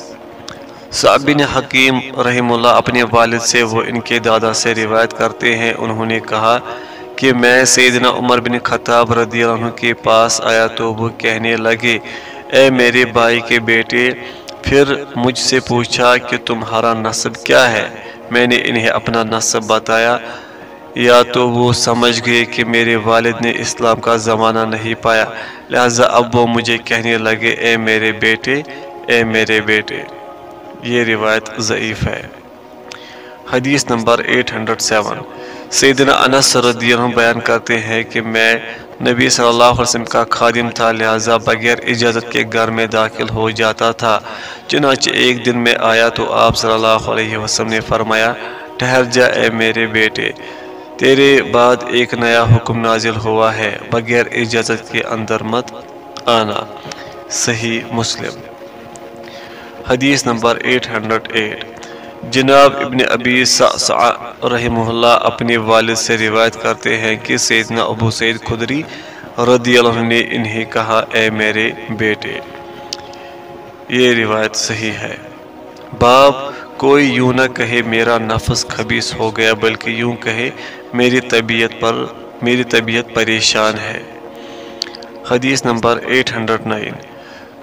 صاحب بن حکیم رحم اللہ اپنے والد سے وہ ان کے دادا سے روایت کرتے ہیں۔ انہوں نے کہا کہ میں سیدنا عمر بن خطاب رضی اللہ عنہ کے پاس آیا تو وہ کہنے لگے، اے میرے بھائی کے بیٹے، پھر مجھ سے پوچھا کہ تمہارا نصب کیا ہے؟ میں نے انہیں اپنا نصب بتایا۔ یا تو وہ سمجھ گئے کہ میرے والد نے اسلام کا زمانہ نہیں پایا۔ لہٰذا اب وہ مجھے کہنے لگے، اے میرے بیٹے، اے میرے بیٹے۔ یہ روایت ضعیف ہے۔ حدیث نمبر 807 سیدنا انس رضی اللہ بیان کرتے ہیں کہ میں نبی صلی اللہ علیہ وسلم کا خادم تھا، لہٰذا بغیر اجازت کے گھر میں داخل ہو جاتا تھا۔ چنانچہ ایک دن میں آیا تو آپ صلی اللہ علیہ وسلم نے فرمایا، ٹھہر جا اے میرے بیٹے، تیرے بعد ایک نیا حکم نازل ہوا ہے، بغیر اجازت کے اندر مت آنا۔ صحیح مسلم۔ حدیث نمبر 808 جناب ابن ابی سعصع رحمہ اللہ اپنے والد سے روایت کرتے ہیں کہ سیدنا ابو سید خدری رضی اللہ عنہ نے انہیں کہا، اے میرے بیٹے، یہ روایت صحیح ہے۔ باب کوئی یوں نہ کہے، میرا نفس خبیص ہو گیا، بلکہ یوں کہے، میری طبیعت پر، میری طبیعت پریشان ہے۔ حدیث نمبر 809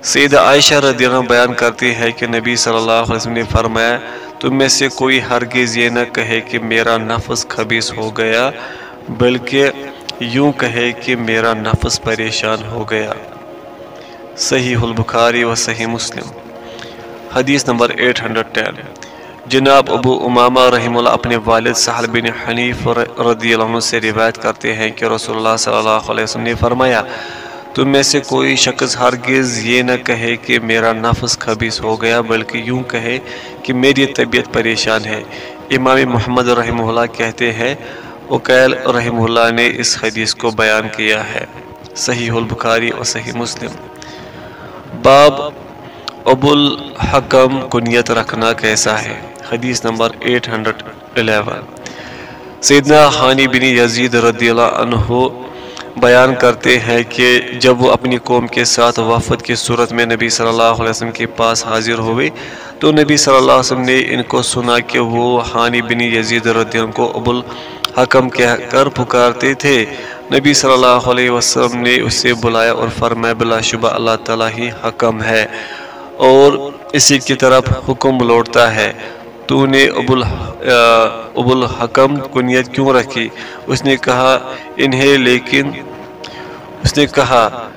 سیدہ عائشہ رضی اللہ عنہ بیان کرتی ہے کہ نبی صلی اللہ علیہ وسلم نے فرمایا تم میں سے کوئی ہرگز یہ نہ کہے کہ میرا نفس خبیص ہو گیا، بلکہ یوں کہے کہ میرا نفس پریشان ہو گیا۔ صحیح البخاری و صحیح مسلم۔ حدیث نمبر 810 جناب ابو امامہ رحم اللہ اپنے والد سہل بن حنیف رضی اللہ عنہ سے روایت کرتے ہیں کہ رسول اللہ صلی اللہ علیہ وسلم نے فرمایا تم میں سے کوئی شخص ہرگز یہ نہ کہے کہ میرا نفس خبیص ہو گیا، بلکہ یوں کہے کہ میری طبیعت پریشان ہے۔ امام محمد رحمہ اللہ کہتے ہیں اکیل رحمہ اللہ نے اس حدیث کو بیان کیا ہے۔ صحیح البخاری اور صحیح مسلم۔ باب ابو الحکم، کنیت رکھنا کیسا ہے؟ حدیث نمبر 811 سیدنا حانی بن یزید رضی اللہ عنہ بیان کرتے ہیں کہ جب وہ اپنی قوم کے ساتھ وفد کی صورت میں نبی صلی اللہ علیہ وسلم کے پاس حاضر ہوئے، تو نبی صلی اللہ علیہ وسلم نے ان کو سنا کہ وہ حانی بن یزید رضی اللہ کو ابو الحکم کہہ کر پکارتے تھے۔ نبی صلی اللہ علیہ وسلم نے اسے بلایا اور فرمایا، بلا شبہ اللہ تعالیٰ ہی حکم ہے اور اسی کی طرف حکم لوٹتا ہے۔ تو نے ابو ابو الحکم کنیت کیوں رکھی؟ اس نے کہا، انہیں لیکن اس نے کہا،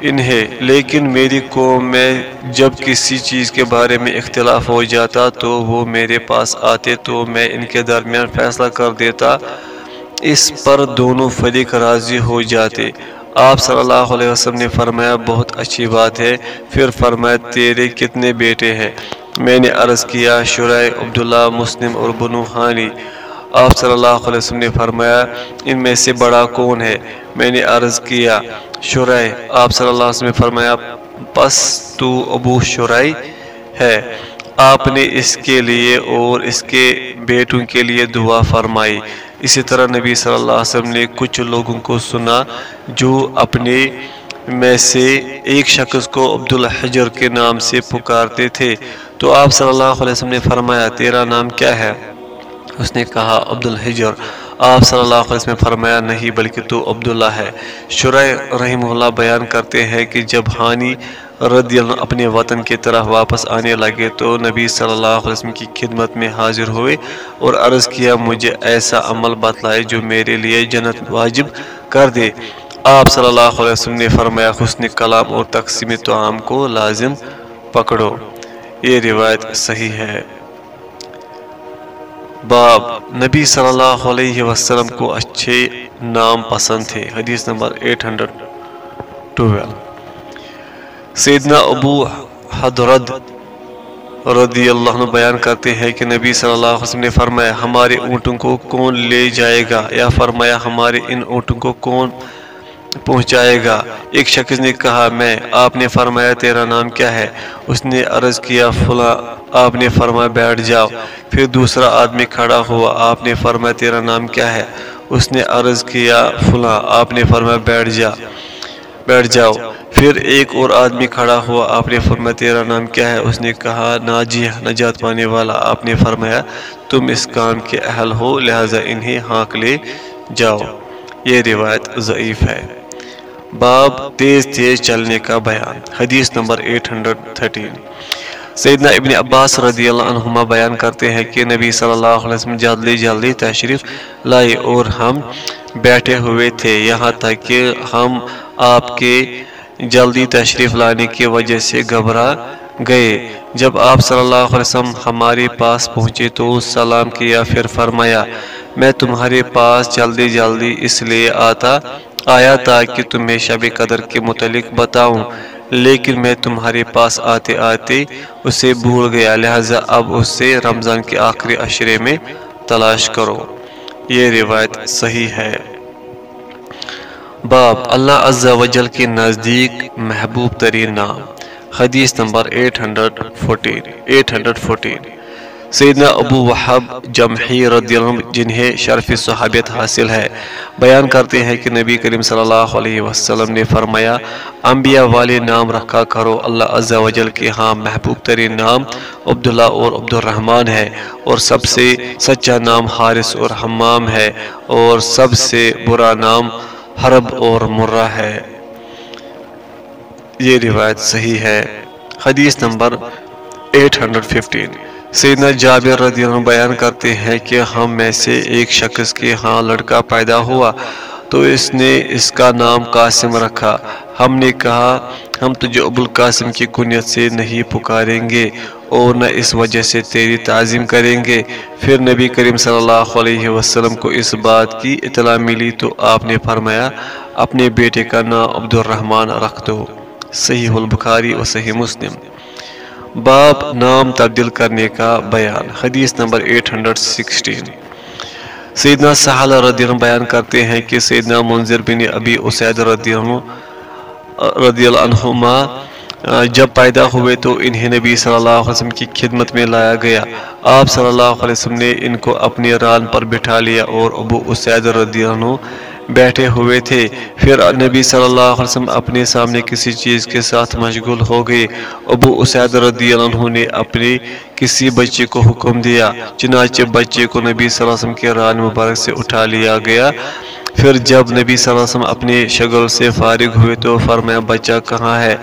انہیں لیکن میری قوم میں جب کسی چیز کے بارے میں اختلاف ہو جاتا تو وہ میرے پاس آتے تو میں ان کے درمیان فیصلہ کر دیتا۔ اس پر دونوں فریق راضی ہو جاتے۔ آپ صلی اللہ علیہ وسلم نے فرمایا، بہت اچھی بات ہے۔ پھر فرمایا، تیرے کتنے بیٹے ہیں؟ میں نے عرض کیا شرع عبداللہ مسلم اور بنو حانی آپ صلی اللہ علیہ وسلم نے فرمایا، ان میں سے بڑا کون ہے؟ میں نے عرض کیا شرع آپ صلی اللہ علیہ وسلم نے فرمایا، پس تو ابو شرع ہے۔ آپ نے اس کے لیے اور اس کے بیٹوں کے لیے دعا فرمائی۔ اسی طرح نبی صلی اللہ علیہ وسلم نے کچھ لوگوں کو سنا جو اپنے میں سے ایک شخص کو عبد الحجر کے نام سے پکارتے تھے۔ تو آپ صلی اللہ علیہ وسلم نے فرمایا، تیرا نام کیا ہے؟ اس نے کہا عبد الحجر آپ صلی اللہ علیہ وسلم نے فرمایا، نہیں، بلکہ تو عبداللہ ہے۔ شرع رحمہ اللہ بیان کرتے ہیں کہ جب ہانی رضی اللہ اپنے وطن کی طرح واپس آنے لگے تو نبی صلی اللہ علیہ وسلم کی خدمت میں حاضر ہوئے اور عرض کیا، مجھے ایسا عمل بتلائے جو میرے لیے جنت واجب کر دے۔ آپ صلی اللہ علیہ وسلم نے فرمایا، حسن کلام اور تقسیم تعام کو لازم پکڑو۔ یہ روایت صحیح ہے۔ باب، نبی صلی اللہ علیہ وسلم کو اچھے نام پسند تھے۔ حدیث نمبر 812 سیدنا ابو حضرت رضی اللہ عنہ بیان کرتے ہیں کہ نبی صلی اللہ علیہ وسلم نے فرمایا، ہمارے اونٹوں کو کون لے جائے گا؟ یا فرمایا، ہمارے ان اونٹوں کو کون پہنچائے گا۔ ایک شخص نے کہا، میں، آپ نے فرمایا، تیرا نام کیا ہے؟ اس نے عرض کیا، فلاں، آپ نے فرمایا، بیٹھ جاؤ۔ پھر دوسرا آدمی کھڑا ہوا، آپ نے فرمایا، تیرا نام کیا ہے؟ اس نے عرض کیا، فلاں، آپ نے فرمایا، بیٹھ جا، بیٹھ جاؤ۔ پھر ایک اور آدمی کھڑا ہوا، آپ نے فرمایا، تیرا نام کیا ہے؟ اس نے کہا ناجی نجات پانے والا، آپ نے فرمایا، تم اس کام کے اہل ہو، لہذا انہیں ہانک لے جاؤ۔ یہ روایت ضعیف ہے۔ باب تیز تیز چلنے کا بیان، حدیث نمبر 813 سیدنا ابن عباس رضی اللہ عنہما بیان کرتے ہیں کہ نبی صلی اللہ علیہ وسلم جلدی جلدی تشریف لائے اور ہم بیٹھے ہوئے تھے۔ یہاں تک کہ ہم آپ کے جلدی تشریف لانے کی وجہ سے گھبرا گئے۔ جب آپ صلی اللہ علیہ وسلم ہمارے پاس پہنچے تو سلام کیا، پھر فرمایا، میں تمہارے پاس جلدی جلدی اس لیے آتا آیا تاکہ تمہیں شب قدر کے متعلق بتاؤں، لیکن میں تمہارے پاس آتے آتے اسے بھول گیا، لہذا اب اسے رمضان کے آخری عشرے میں تلاش کرو۔ یہ روایت صحیح ہے۔ باب اللہ عز و جل کے نزدیک محبوب ترین نام، حدیث نمبر 814 814 سیدنا ابو وحب جمحی رضی اللہ عنہ جنہیں شرف صحابیت حاصل ہے، بیان کرتے ہیں کہ نبی کریم صلی اللہ علیہ وسلم نے فرمایا، انبیاء والے نام رکھا کرو، اللہ عز و جل کے ہاں محبوب ترین نام عبداللہ اور عبد الرحمن ہے اور سب سے سچا نام حارث اور حمام ہے اور سب سے برا نام حرب اور مرہ ہے۔ یہ روایت صحیح ہے۔ حدیث نمبر 815 سیدنا جابر رضی اللہ عنہ بیان کرتے ہیں کہ ہم میں سے ایک شخص کے ہاں لڑکا پیدا ہوا تو اس نے اس کا نام قاسم رکھا۔ ہم نے کہا، ہم تجھے ابو القاسم کی کنیت سے نہیں پکاریں گے اور نہ اس وجہ سے تیری تعظیم کریں گے۔ پھر نبی کریم صلی اللہ علیہ وسلم کو اس بات کی اطلاع ملی تو آپ نے فرمایا، اپنے بیٹے کا نام عبد الرحمن رکھ دو۔ صحیح البخاری و صحیح مسلم۔ باب نام تبدیل کرنے کا بیان۔ حدیث نمبر 816 سیدنا سحال رضی اللہ بیان کرتے ہیں کہ سیدنا منظر بن ابی اسید رضی اللہ عنہما، جب پیدا ہوئے تو انہیں نبی صلی اللہ علیہ وسلم کی خدمت میں لایا گیا۔ آپ صلی اللہ علیہ وسلم نے ان کو اپنی ران پر بٹھا لیا اور ابو اسید رضی اللہ عنہ بیٹھے ہوئے تھے۔ پھر نبی صلی اللہ علیہ وسلم اپنے سامنے کسی چیز کے ساتھ مشغول ہو گئے۔ ابو اسید رضی اللہ عنہ نے اپنے کسی بچے کو حکم دیا، چنانچہ بچے کو نبی صلی اللہ علیہ وسلم کے ران مبارک سے اٹھا لیا گیا۔ پھر جب نبی صلی اللہ علیہ وسلم اپنے شگل سے فارغ ہوئے تو فرمایا، بچہ کہاں ہے؟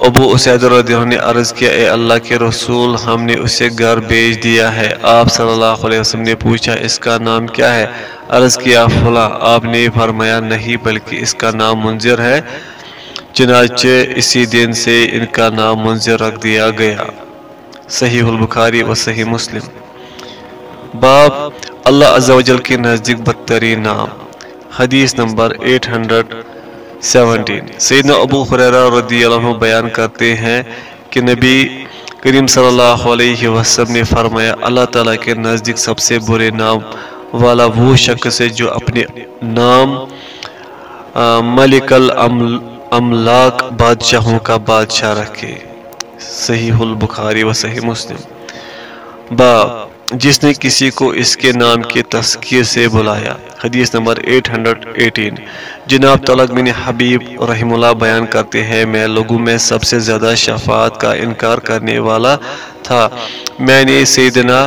ابو اسید رضی اللہ نے عرض کیا، اے اللہ کے رسول، ہم نے اسے گھر بھیج دیا ہے۔ آپ صلی اللہ علیہ وسلم نے پوچھا، اس کا نام کیا ہے؟ عرض کیا، فلاں، آپ نے فرمایا، نہیں، بلکہ اس کا نام منظر ہے۔ چنانچہ اسی دن سے ان کا نام منظر رکھ دیا گیا۔ صحیح البخاری و صحیح مسلم۔ باب اللہ عز و جل کے نزدیک بدترین نام۔ حدیث نمبر 817 سیدنا ابو خریرہ رضی اللہ عنہ بیان کرتے ہیں کہ نبی کریم صلی اللہ علیہ وسلم نے فرمایا، اللہ تعالیٰ کے نزدیک سب سے برے نام والا وہ شخص ہے جو اپنے نام ملک الاملاک بادشاہوں کا بادشاہ رکھے۔ صحیح البخاری و صحیح مسلم۔ باب جس نے کسی کو اس کے نام کے تذکیر سے بلایا۔ حدیث نمبر 818 جناب طلق بن حبیب رحم اللہ بیان کرتے ہیں، میں لوگوں میں سب سے زیادہ شفاعت کا انکار کرنے والا تھا۔ میں نے سیدنا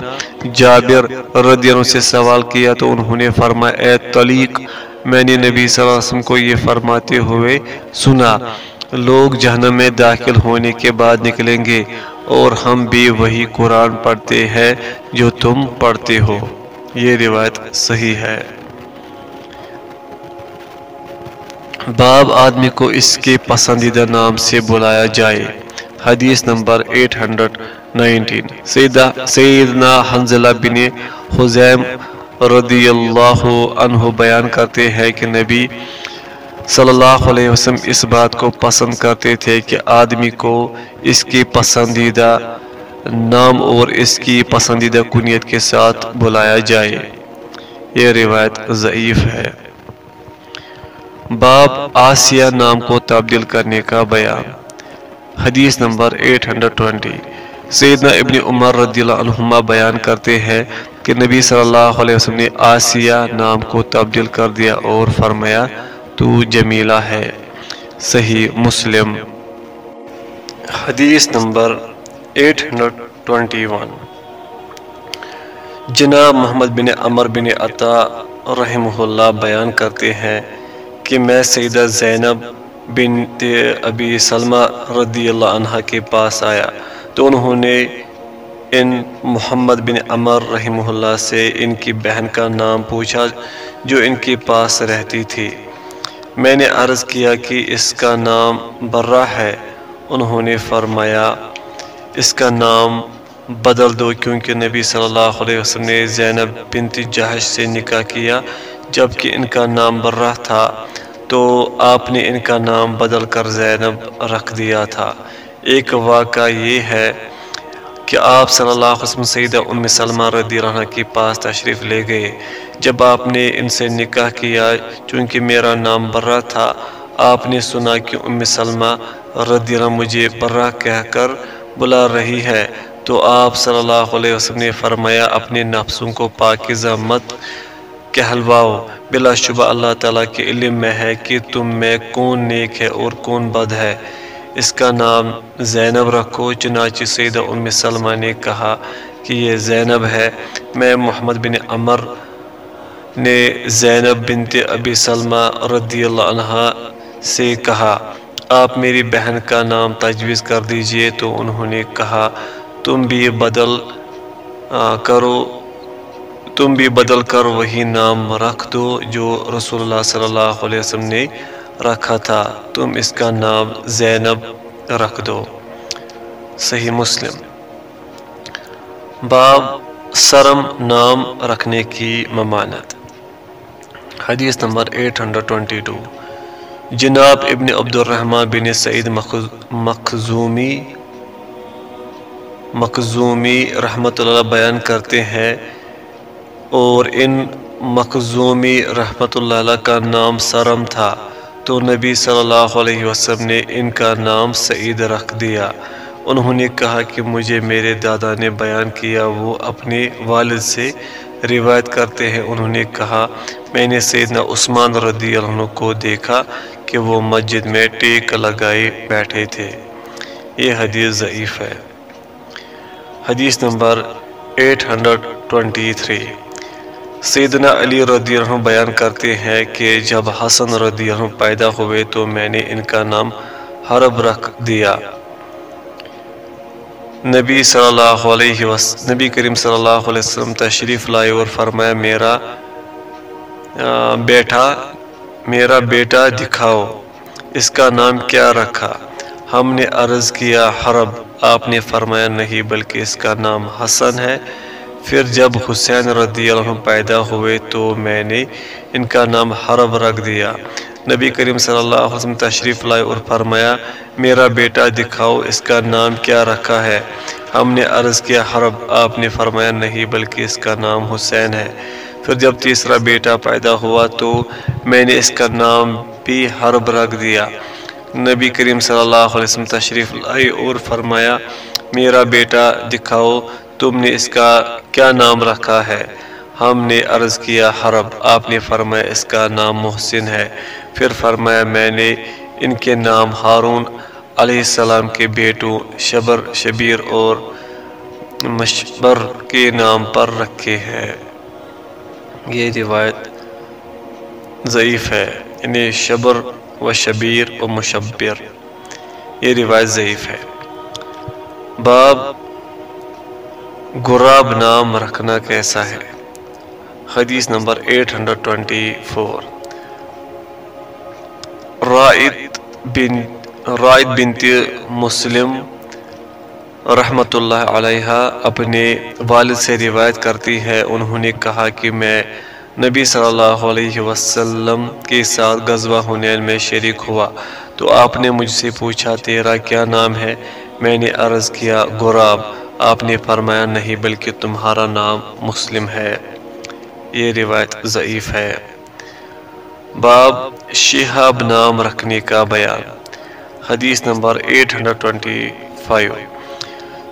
جابر رضی اللہ سے سوال کیا تو انہوں نے فرمایا، اے طلیق، میں نے نبی صلی اللہ علیہ وسلم کو یہ فرماتے ہوئے سنا، لوگ جہنم میں داخل ہونے کے بعد نکلیں گے اور ہم بھی وہی قرآن پڑھتے ہیں جو تم پڑھتے ہو۔ یہ روایت صحیح ہے۔ باب آدمی کو اس کے پسندیدہ نام سے بلایا جائے۔ حدیث نمبر 819 سیدہ سیدنا حنزلہ بن حزیم رضی اللہ عنہ بیان کرتے ہیں کہ نبی صلی اللہ علیہ وسلم اس بات کو پسند کرتے تھے کہ آدمی کو اس کی پسندیدہ نام اور اس کی پسندیدہ کنیت کے ساتھ بلایا جائے۔ یہ روایت ضعیف ہے۔ باب آسیہ نام کو تبدیل کرنے کا بیان۔ حدیث نمبر 820 سیدنا ابن عمر رضی اللہ عنہما بیان کرتے ہیں کہ نبی صلی اللہ علیہ وسلم نے آسیہ نام کو تبدیل کر دیا اور فرمایا، تو جمیلہ ہے۔ صحیح مسلم۔ حدیث نمبر 821 جناب محمد بن عمر بن عطا رحمہ اللہ بیان کرتے ہیں کہ میں سیدہ زینب بن ابی سلمہ رضی اللہ عنہ کے پاس آیا تو انہوں نے ان محمد بن عمر رحمہ اللہ سے ان کی بہن کا نام پوچھا جو ان کے پاس رہتی تھی۔ میں نے عرض کیا کہ اس کا نام برہ ہے۔ انہوں نے فرمایا، اس کا نام بدل دو کیونکہ نبی صلی اللہ علیہ وسلم نے زینب بنت جہش سے نکاح کیا۔ جبکہ ان کا نام برہ تھا، تو آپ نے ان کا نام بدل کر زینب رکھ دیا تھا۔ ایک واقعہ یہ ہے کہ آپ صلی اللہ علیہ وسلم سیدہ ام سلمہ رضی اللہ عنہ کے پاس تشریف لے گئے۔ جب آپ نے ان سے نکاح کیا، چونکہ میرا نام برہ تھا، آپ نے سنا کہ ام سلمہ رضی اللہ مجھے برہ کہہ کر بلا رہی ہے۔ تو آپ صلی اللہ علیہ وسلم نے فرمایا، اپنے نفسوں کو پاکزہ مت کہلواؤ بلا شبہ اللہ تعالیٰ کے علم میں ہے کہ تم میں کون نیک ہے اور کون بد ہے۔ اس کا نام زینب رکھو، چنانچہ سیدہ ام سلمہ نے کہا کہ یہ زینب ہے۔ میں محمد بن عمر نے زینب بنت ابی سلمہ رضی اللہ عنہ سے کہا، آپ میری بہن کا نام تجویز کر دیجیے۔ تو انہوں نے کہا، تم بھی بدل کرو۔ تم بھی بدل کر وہی نام رکھ دو جو رسول اللہ صلی اللہ علیہ وسلم نے رکھا تھا۔ تم اس کا نام زینب رکھ دو۔ صحیح مسلم۔ باب سرم نام رکھنے کی ممانت حدیث نمبر 822 جناب ابن عبد الرحمن بن سعید مخزومی مخزومی رحمت اللہ بیان کرتے ہیں اور ان مخزومی رحمت اللہ کا نام سرم تھا تو نبی صلی اللہ علیہ وسلم نے ان کا نام سعید رکھ دیا۔ انہوں نے کہا کہ مجھے میرے دادا نے بیان کیا، وہ اپنے والد سے روایت کرتے ہیں۔ انہوں نے کہا، میں نے سیدنا عثمان رضی اللہ عنہ کو دیکھا کہ وہ مسجد میں ٹیک لگائے بیٹھے تھے۔ یہ حدیث ضعیف ہے۔ حدیث نمبر 823 سیدنا علی رضی اللہ عنہ بیان کرتے ہیں کہ جب حسن رضی اللہ عنہ پیدا ہوئے تو میں نے ان کا نام حرب رکھ دیا۔ نبی صلی اللہ علیہ وسلم نبی کریم صلی اللہ علیہ وسلم تشریف لائے اور فرمایا، میرا بیٹا میرا بیٹا دکھاؤ، اس کا نام کیا رکھا؟ ہم نے عرض کیا، حرب۔ آپ نے فرمایا، نہیں، بلکہ اس کا نام حسن ہے۔ پھر جب حسین رضی اللہ عنہ پیدا ہوئے تو میں نے ان کا نام حرب رکھ دیا۔ نبی کریم صلی اللہ علیہ وسلم تشریف لائے اور فرمایا، میرا بیٹا دکھاؤ، اس کا نام کیا رکھا ہے؟ ہم نے عرض کیا، حرب، آپ نے فرمایا، نہیں، بلکہ اس کا نام حسین ہے۔ پھر جب تیسرا بیٹا پیدا ہوا تو میں نے اس کا نام بھی حرب رکھ دیا۔ نبی کریم صلی اللہ علیہ وسلم تشریف لائے اور فرمایا، میرا بیٹا دکھاؤ تم نے اس کا کیا نام رکھا ہے؟ ہم نے عرض کیا، حرب، آپ نے فرمایا اس کا نام محسن ہے۔ پھر فرمایا، میں نے ان کے نام ہارون علیہ السلام کے بیٹوں شبر، شبیر اور مشبر کے نام پر رکھے ہیں۔ یہ روایت ضعیف ہے۔ یعنی شبر و شبیر و مشبر، یہ روایت ضعیف ہے۔ باب گراب نام رکھنا کیسا ہے؟ حدیث نمبر 824 رائد بن رائد بنت مسلم رحمۃ اللہ علیہ اپنے والد سے روایت کرتی ہے۔ انہوں نے کہا کہ میں نبی صلی اللہ علیہ وسلم کے ساتھ غزوہ حنین میں شریک ہوا۔ تو آپ نے مجھ سے پوچھا، تیرا کیا نام ہے؟ میں نے عرض کیا، گراب۔ آپ نے فرمایا نہیں بلکہ تمہارا نام مسلم ہے۔ یہ روایت ضعیف ہے۔ باب شہاب نام رکھنے کا بیان۔ حدیث نمبر 825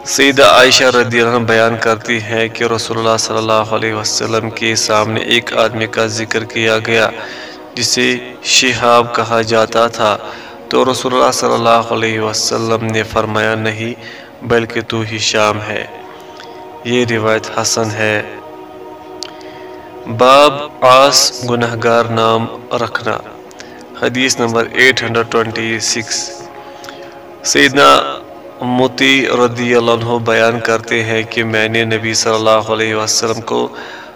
سیدہ عائشہ رضی اللہ عنہ بیان کرتی ہے کہ رسول اللہ صلی اللہ علیہ وسلم کے سامنے ایک آدمی کا ذکر کیا گیا، جسے شہاب کہا جاتا تھا۔ تو رسول اللہ صلی اللہ علیہ وسلم نے فرمایا نہیں بلکہ تو ہی شام ہے۔ یہ روایت حسن ہے۔ باب آس گنہگار نام رکھنا۔ حدیث نمبر 826 سیدنا متی رضی اللہ عنہ بیان کرتے ہیں کہ میں نے نبی صلی اللہ علیہ وسلم کو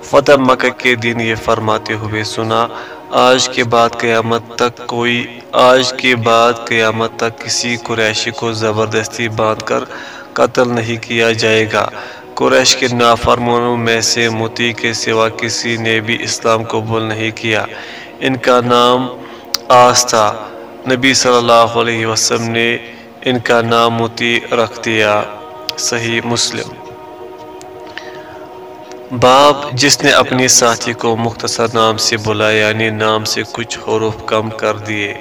فتح مکہ کے دن یہ فرماتے ہوئے سنا۔ آج کے بعد قیامت تک کوئی آج کے بعد قیامت تک کسی قریشی کو زبردستی باندھ کر قتل نہیں کیا جائے گا۔ قریش کے نافرمانوں میں سے متی کے سوا کسی نے بھی اسلام قبول نہیں کیا۔ ان کا نام آس تھا۔ نبی صلی اللہ علیہ وسلم نے ان کا نام متی رکھ دیا۔ صحیح مسلم۔ باب جس نے اپنی ساتھی کو مختصر نام سے بلایا یعنی نام سے کچھ حروف کم کر دیے۔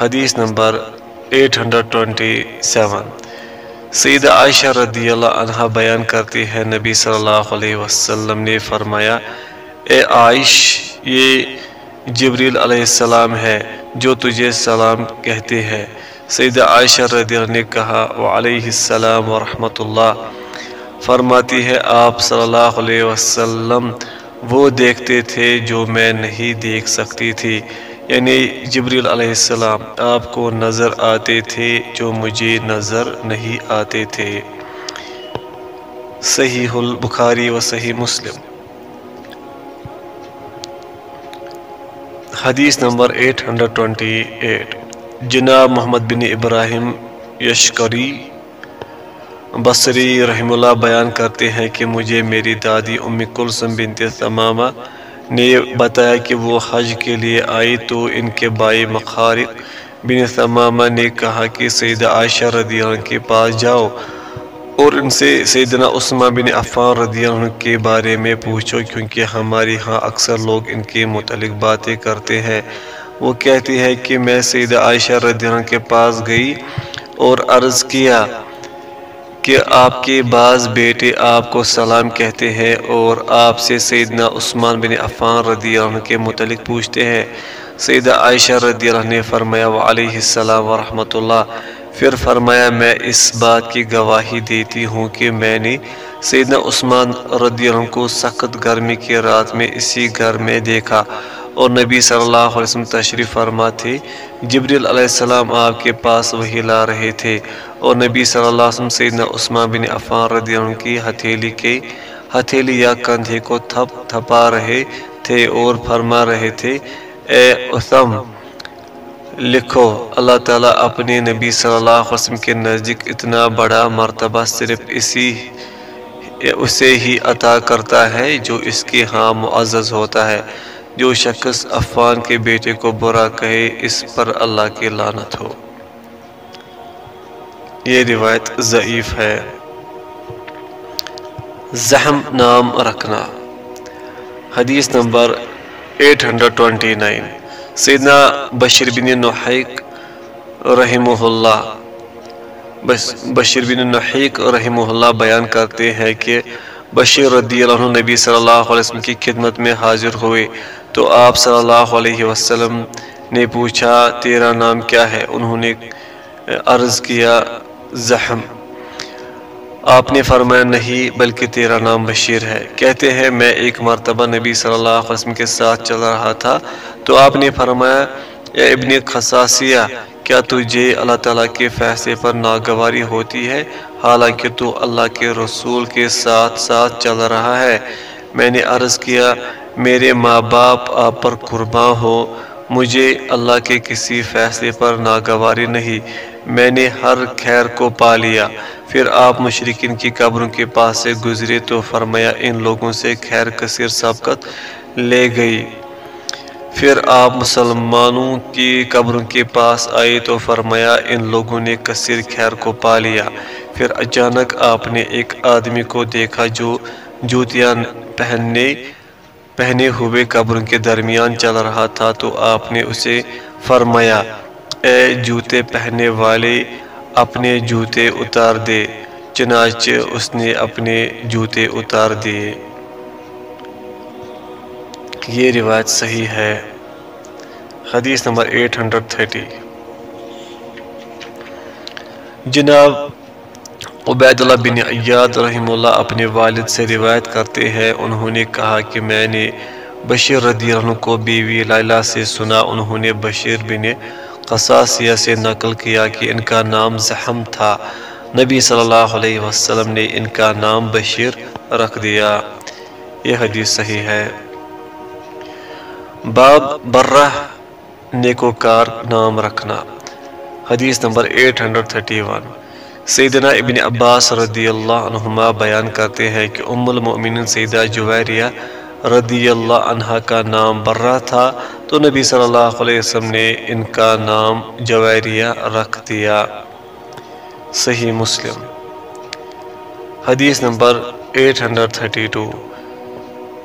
حدیث نمبر 827 سید عائشہ رضی اللہ عنہ بیان کرتی ہے، نبی صلی اللہ علیہ وسلم نے فرمایا، اے عائش، یہ جبریل علیہ السلام ہے جو تجھے سلام کہتے ہیں۔ سید عائشہ رضی اللہ نے کہا، وعلیہ السلام ورحمۃ اللہ۔ فرماتی ہے، آپ صلی اللہ علیہ وسلم وہ دیکھتے تھے جو میں نہیں دیکھ سکتی تھی۔ یعنی جبریل علیہ السلام، آپ کو نظر آتے تھے جو مجھے نظر نہیں آتے تھے۔ صحیح البخاری و صحیح مسلم۔ حدیث نمبر 828 جناب محمد بن ابراہیم یشکری بصری رحم اللہ بیان کرتے ہیں کہ مجھے میری دادی ام کلسم بنت تمامہ نے بتایا کہ وہ حج کے لیے آئی تو ان کے بائی مخارق بن ثمامہ نے کہا کہ سیدہ عائشہ رضی اللہ عنہ کے پاس جاؤ اور ان سے سیدنا عثمہ بن عفان رضی اللہ عنہ کے بارے میں پوچھو کیونکہ ہماری ہاں اکثر لوگ ان کے متعلق باتیں کرتے ہیں۔ وہ کہتی ہے کہ میں سیدہ عائشہ رضی اللہ عنہ کے پاس گئی اور عرض کیا کہ آپ کے بعض بیٹے آپ کو سلام کہتے ہیں اور آپ سے سیدنا عثمان بن عفان رضی اللہ عنہ کے متعلق پوچھتے ہیں۔ سیدہ عائشہ رضی اللہ عنہ نے فرمایا، وعلیہ السلام ورحمۃ اللہ پھر فرمایا، میں اس بات کی گواہی دیتی ہوں کہ میں نے سیدنا عثمان رضی اللہ عنہ کو سخت گرمی کی رات میں اسی گھر میں دیکھا۔ اور نبی صلی اللہ علیہ وسلم تشریف فرما تھے۔ جبریل علیہ السلام آپ کے پاس وہی لا رہے تھے۔ اور نبی صلی اللہ علیہ وسلم سیدنا عثمان بن عفان رضی اللہ عنہ کی ہتھیلی کے ہتھیلی یا کندھے کو تھپ تھپا رہے تھے اور فرما رہے تھے۔ اے عثم، لکھو، اللہ تعالیٰ اپنے نبی صلی اللہ علیہ وسلم کے نزدیک اتنا بڑا مرتبہ صرف اسی، اسے ہی عطا کرتا ہے جو اس کے ہاں معزز ہوتا ہے۔ جو شخص عفان کے بیٹے کو برا کہے، اس پر اللہ کی لانت ہو۔ یہ روایت ضعیف ہے۔ زہم نام رکھنا۔ حدیث نمبر 829 سیدنا بشیر بن نحیق رحمہ اللہ۔ بشیر بن نحیق رحمہ اللہ بیان کرتے ہیں کہ بشیر رضی اللہ عنہ نبی صلی اللہ علیہ وسلم کی خدمت میں حاضر ہوئے۔ تو آپ صلی اللہ علیہ وسلم نے پوچھا تیرا نام کیا ہے؟ انہوں نے عرض کیا زحم آپ نے فرمایا، نہیں، بلکہ تیرا نام بشیر ہے۔ کہتے ہیں، میں ایک مرتبہ نبی صلی اللہ علیہ وسلم کے ساتھ چل رہا تھا۔ تو آپ نے فرمایا، اے ابن خصاصیہ، کیا تجھے اللہ تعالیٰ کے فیصلے پر ناگواری ہوتی ہے؟ حالانکہ تو اللہ کے رسول کے ساتھ ساتھ چل رہا ہے۔ میں نے عرض کیا، میرے ماں باپ آپ پر قرباں ہو مجھے اللہ کے کسی فیصلے پر ناگواری نہیں۔ میں نے ہر خیر کو پا لیا۔ پھر آپ مشرقین کی قبروں کے پاس سے گزرے تو فرمایا، ان لوگوں سے خیر کثیر سبقت لے گئی۔ پھر آپ مسلمانوں کی قبروں کے پاس آئے تو فرمایا، ان لوگوں نے کثیر خیر کو پا لیا۔ پھر اچانک آپ نے ایک آدمی کو دیکھا جو جوتیاں پہننے پہنے ہوئے قبروں کے درمیان چل رہا تھا تو آپ نے اسے فرمایا، اے جوتے پہننے والے، اپنے جوتے اتار دے۔ چنانچہ اس نے اپنے جوتے اتار دیے۔ یہ روایت صحیح ہے۔ حدیث نمبر 830 جناب عبید اللہ بن عیاد رحم اللہ اپنے والد سے روایت کرتے ہیں۔ انہوں نے کہا کہ میں نے بشیر رضی اللہ عنہ کو بیوی لیلہ سے سنا۔ انہوں نے بشیر بن قصاصیہ سے نقل کیا کہ ان کا نام زحم تھا۔ نبی صلی اللہ علیہ وسلم نے ان کا نام بشیر رکھ دیا۔ یہ حدیث صحیح ہے۔ باب برہ نیکوکار نام رکھنا۔ حدیث نمبر 831 سیدنا ابن عباس رضی اللہ عنہما بیان کرتے ہیں کہ ام المؤمنین سیدہ جویریہ رضی اللہ عنہ کا نام برہ تھا تو نبی صلی اللہ علیہ وسلم نے ان کا نام جویریہ رکھ دیا۔ صحیح مسلم۔ حدیث نمبر 832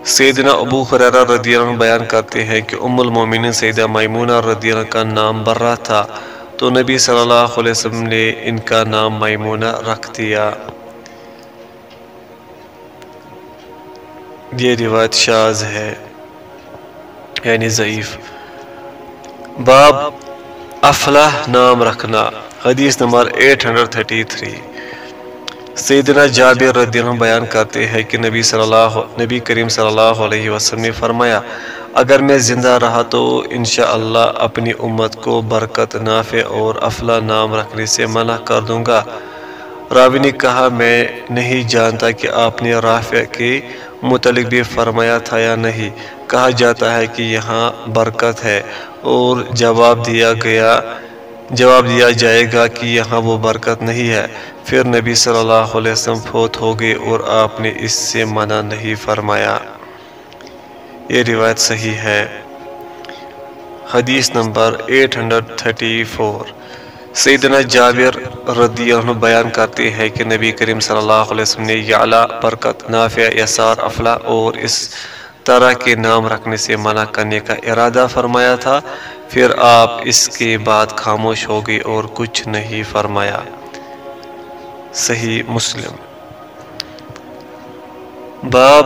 سیدنا ابو خریرہ رضی اللہ عنہ بیان کرتے ہیں کہ ام المومن سیدہ میمونہ رضی اللہ عنہ کا نام برہ تھا۔ تو نبی صلی اللہ علیہ وسلم نے ان کا نام میمونہ رکھ دیا۔ یہ روایت شاز ہے یعنی ضعیف۔ باب افلاح نام رکھنا، حدیث نمبر 833 سیدنا جابر رضی اللہ بیان کرتے ہیں کہ نبی صلی اللہ نبی کریم صلی اللہ علیہ وسلم نے فرمایا، اگر میں زندہ رہا تو انشاءاللہ اپنی امت کو برکت، نافع اور افلا نام رکھنے سے منع کر دوں گا۔ راوی نے کہا، میں نہیں جانتا کہ آپ نے رافع کے متعلق بھی فرمایا تھا یا نہیں۔ کہا جاتا ہے کہ یہاں برکت ہے اور جواب دیا گیا جواب دیا جائے گا کہ یہاں وہ برکت نہیں ہے۔ پھر نبی صلی اللہ علیہ وسلم فوت ہو گئے اور آپ نے اس سے منع نہیں فرمایا۔ یہ روایت صحیح ہے۔ حدیث نمبر 834 سیدنا جابر رضی اللہ عنہ بیان کرتے ہیں کہ نبی کریم صلی اللہ علیہ وسلم نے یعلا برکت، نافع، یسار افلا اور اس طرح کے نام رکھنے سے منع کرنے کا ارادہ فرمایا تھا، پھر آپ اس کے بعد خاموش ہو گئی اور کچھ نہیں فرمایا۔ صحیح مسلم۔ باب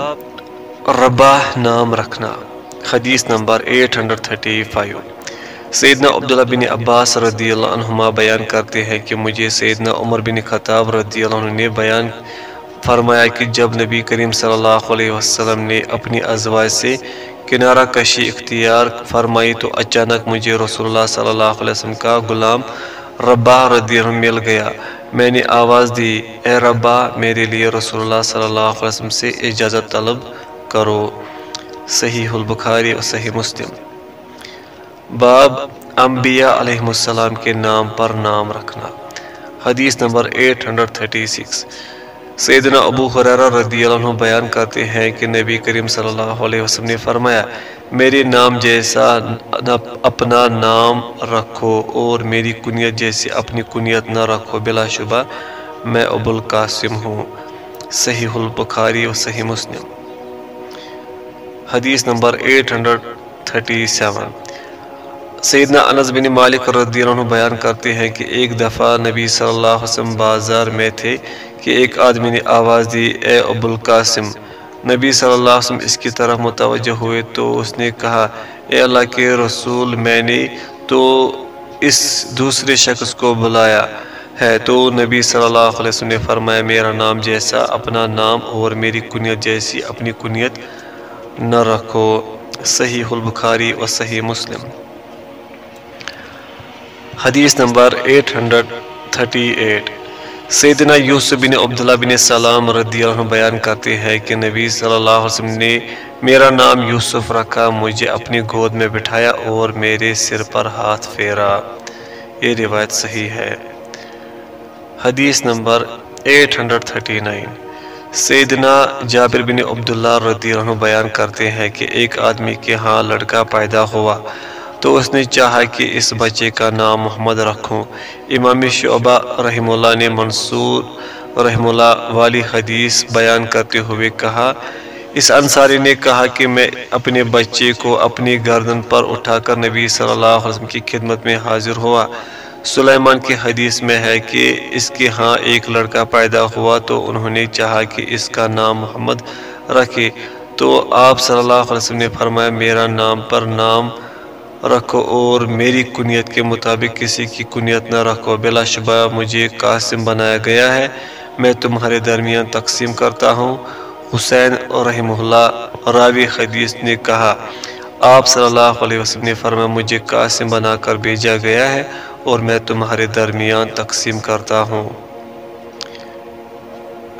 رباہ نام رکھنا۔ حدیث نمبر 835 سیدنا عبداللہ بن عباس رضی اللہ عنہما بیان کرتے ہیں کہ مجھے سیدنا عمر بن خطاب رضی اللہ عنہ نے بیان فرمایا کہ جب نبی کریم صلی اللہ علیہ وسلم نے اپنی ازواج سے کنارہ کشی اختیار فرمائی تو اچانک مجھے رسول اللہ صلی اللہ علیہ وسلم کا غلام ربا رضی اللہ مل گیا۔ میں نے آواز دی، اے ربا، میرے لیے رسول اللہ صلی اللہ علیہ وسلم سے اجازت طلب کرو۔ صحیح البخاری و صحیح مسلم۔ باب انبیاء علیہ السلام کے نام پر نام رکھنا۔ حدیث نمبر 836 سیدنا ابو حریرہ رضی اللہ عنہ بیان کرتے ہیں کہ نبی کریم صلی اللہ علیہ وسلم نے فرمایا، میرے نام جیسا، اپنا نام رکھو اور میری کنیت جیسی اپنی کنیت نہ رکھو بلا شبہ میں ابو القاسم ہوں۔ صحیح البخاری و صحیح مسلم۔ حدیث نمبر 837 سیدنا انس بن مالک رضی اللہ عنہ بیان کرتے ہیں کہ ایک دفعہ نبی صلی اللہ علیہ وسلم بازار میں تھے۔ کہ ایک آدمی نے آواز دی، اے ابو القاسم، نبی صلی اللہ علیہ وسلم اس کی طرف متوجہ ہوئے تو اس نے کہا، اے اللہ کے رسول، میں نے تو اس دوسرے شخص کو بلایا ہے۔ تو نبی صلی اللہ علیہ وسلم نے فرمایا، میرا نام جیسا، اپنا نام اور میری کنیت جیسی، اپنی کنیت نہ رکھو۔ صحیح البخاری و صحیح مسلم۔ حدیث نمبر 838 سیدنا یوسف بن عبداللہ بن سلام رضی اللہ عنہ بیان کرتے ہیں کہ نبی صلی اللہ علیہ وسلم نے میرا نام یوسف رکھا، مجھے اپنی گود میں بٹھایا اور میرے سر پر ہاتھ پھیرا۔ یہ روایت صحیح ہے۔ حدیث نمبر 839 سیدنا جابر بن عبداللہ رضی اللہ عنہ بیان کرتے ہیں کہ ایک آدمی کے ہاں لڑکا پیدا ہوا۔ تو اس نے چاہا کہ اس بچے کا نام محمد رکھوں۔ امام شعبہ رحم اللہ نے منصور رحم اللہ والی حدیث بیان کرتے ہوئے کہا، اس انصاری نے کہا کہ میں اپنے بچے کو اپنی گردن پر اٹھا کر نبی صلی اللہ علیہ وسلم کی خدمت میں حاضر ہوا۔ سلیمان کی حدیث میں ہے کہ اس کے ہاں ایک لڑکا پیدا ہوا تو انہوں نے چاہا کہ اس کا نام محمد رکھے۔ تو آپ صلی اللہ علیہ وسلم نے فرمایا، میرا نام پر نام رکھو اور میری کنیت کے مطابق کسی کی کنیت نہ رکھو۔ بلا شبہ مجھے قاسم بنایا گیا ہے۔ میں تمہارے درمیان تقسیم کرتا ہوں۔ حسین رحمہ اللہ، راوی حدیث نے کہا، آپ صلی اللہ علیہ وسلم نے فرمایا، مجھے قاسم بنا کر بھیجا گیا ہے اور میں تمہارے درمیان تقسیم کرتا ہوں۔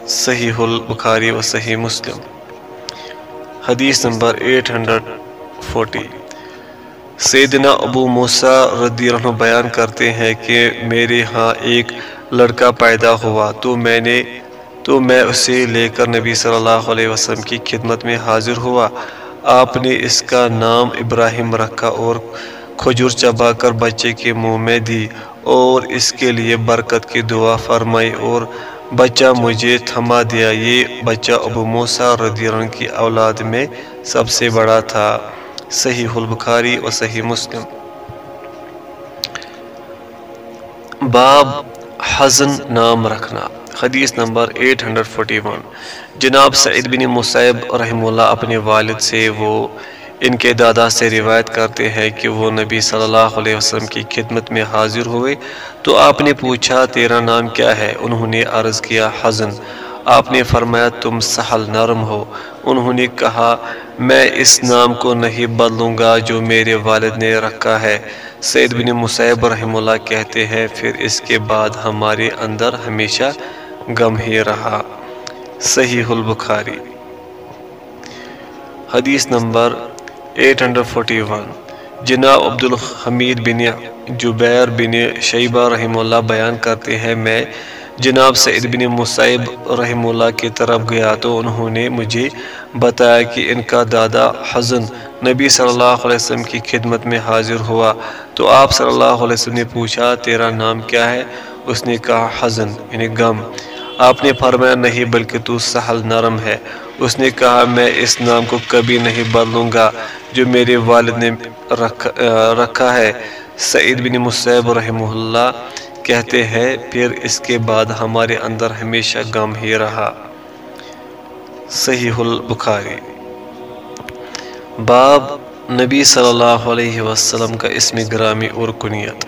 صحیح البخاری و صحیح مسلم۔ حدیث نمبر 840 سیدنا ابو موسیٰ رضی اللہ عنہ بیان کرتے ہیں کہ میرے ہاں ایک لڑکا پیدا ہوا، تو میں نے، تو میں اسے لے کر نبی صلی اللہ علیہ وسلم کی خدمت میں حاضر ہوا۔ آپ نے اس کا نام ابراہیم رکھا اور کھجور چبا کر بچے کے منہ میں دی اور اس کے لیے برکت کی دعا فرمائی اور بچہ مجھے تھما دیا۔ یہ بچہ ابو موسیٰ رضی اللہ عنہ کی اولاد میں سب سے بڑا تھا۔ صحیح البخاری و صحیح مسلم۔ باب حزن نام رکھنا، حدیث نمبر 841 جناب سعید بن مصعب رحم اللہ اپنے والد سے وہ ان کے دادا سے روایت کرتے ہیں کہ وہ نبی صلی اللہ علیہ وسلم کی خدمت میں حاضر ہوئے۔ تو آپ نے پوچھا، تیرا نام کیا ہے؟ انہوں نے عرض کیا، حزن۔ آپ نے فرمایا تم سہل نرم ہو۔ انہوں نے کہا، میں اس نام کو نہیں بدلوں گا جو میرے والد نے رکھا ہے۔ سید بن مصعب رحم اللہ کہتے ہیں، پھر اس کے بعد ہمارے اندر ہمیشہ غم ہی رہا۔ صحیح البخاری۔ حدیث نمبر 841 جناب عبد الحمید بن جبیر بن شیبہ رحم اللہ بیان کرتے ہیں، میں جناب سعید بن مصعب رحم اللہ کی طرف گیا تو انہوں نے مجھے بتایا کہ ان کا دادا حزن نبی صلی اللہ علیہ وسلم کی خدمت میں حاضر ہوا۔ تو آپ صلی اللہ علیہ وسلم نے پوچھا، تیرا نام کیا ہے؟ اس نے کہا حزن یعنی غم۔ آپ نے فرمایا، نہیں، بلکہ تو سہل نرم ہے۔ اس نے کہا، میں اس نام کو کبھی نہیں بدلوں گا جو میرے والد نے رکھا ہے۔ سعید بن مصعب رحمہ اللہ کہتے ہیں، پھر اس کے بعد ہمارے اندر ہمیشہ غم ہی رہا۔ صحیح البخاری۔ باب نبی صلی اللہ علیہ وسلم کا اسم گرامی اور کنیت۔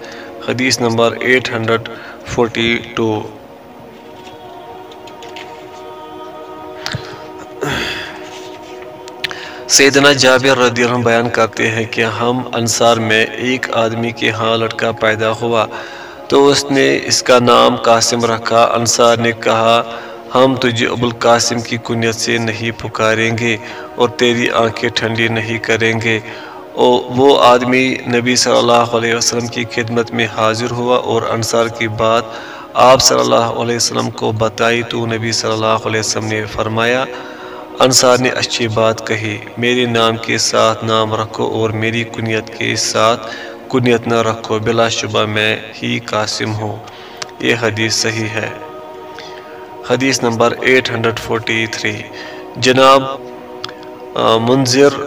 حدیث نمبر 842 سیدنا جابر رضی اللہ عنہ بیان کرتے ہیں کہ ہم انصار میں ایک آدمی کے ہاں لڑکا پیدا ہوا۔ تو اس نے اس کا نام قاسم رکھا۔ انصار نے کہا، ہم تجھے ابوالقاسم کی کنیت سے نہیں پکاریں گے اور تیری آنکھیں ٹھنڈی نہیں کریں گے۔ وہ آدمی نبی صلی اللہ علیہ وسلم کی خدمت میں حاضر ہوا اور انصار کی بات آپ صلی اللہ علیہ وسلم کو بتائی تو نبی صلی اللہ علیہ وسلم نے فرمایا، انصار نے اچھی بات کہی، میرے نام کے ساتھ نام رکھو اور میری کنیت کے ساتھ کنیت نہ رکھو، بلا شبہ میں ہی قاسم ہوں یہ حدیث صحیح ہے۔ حدیث نمبر 843 جناب منظر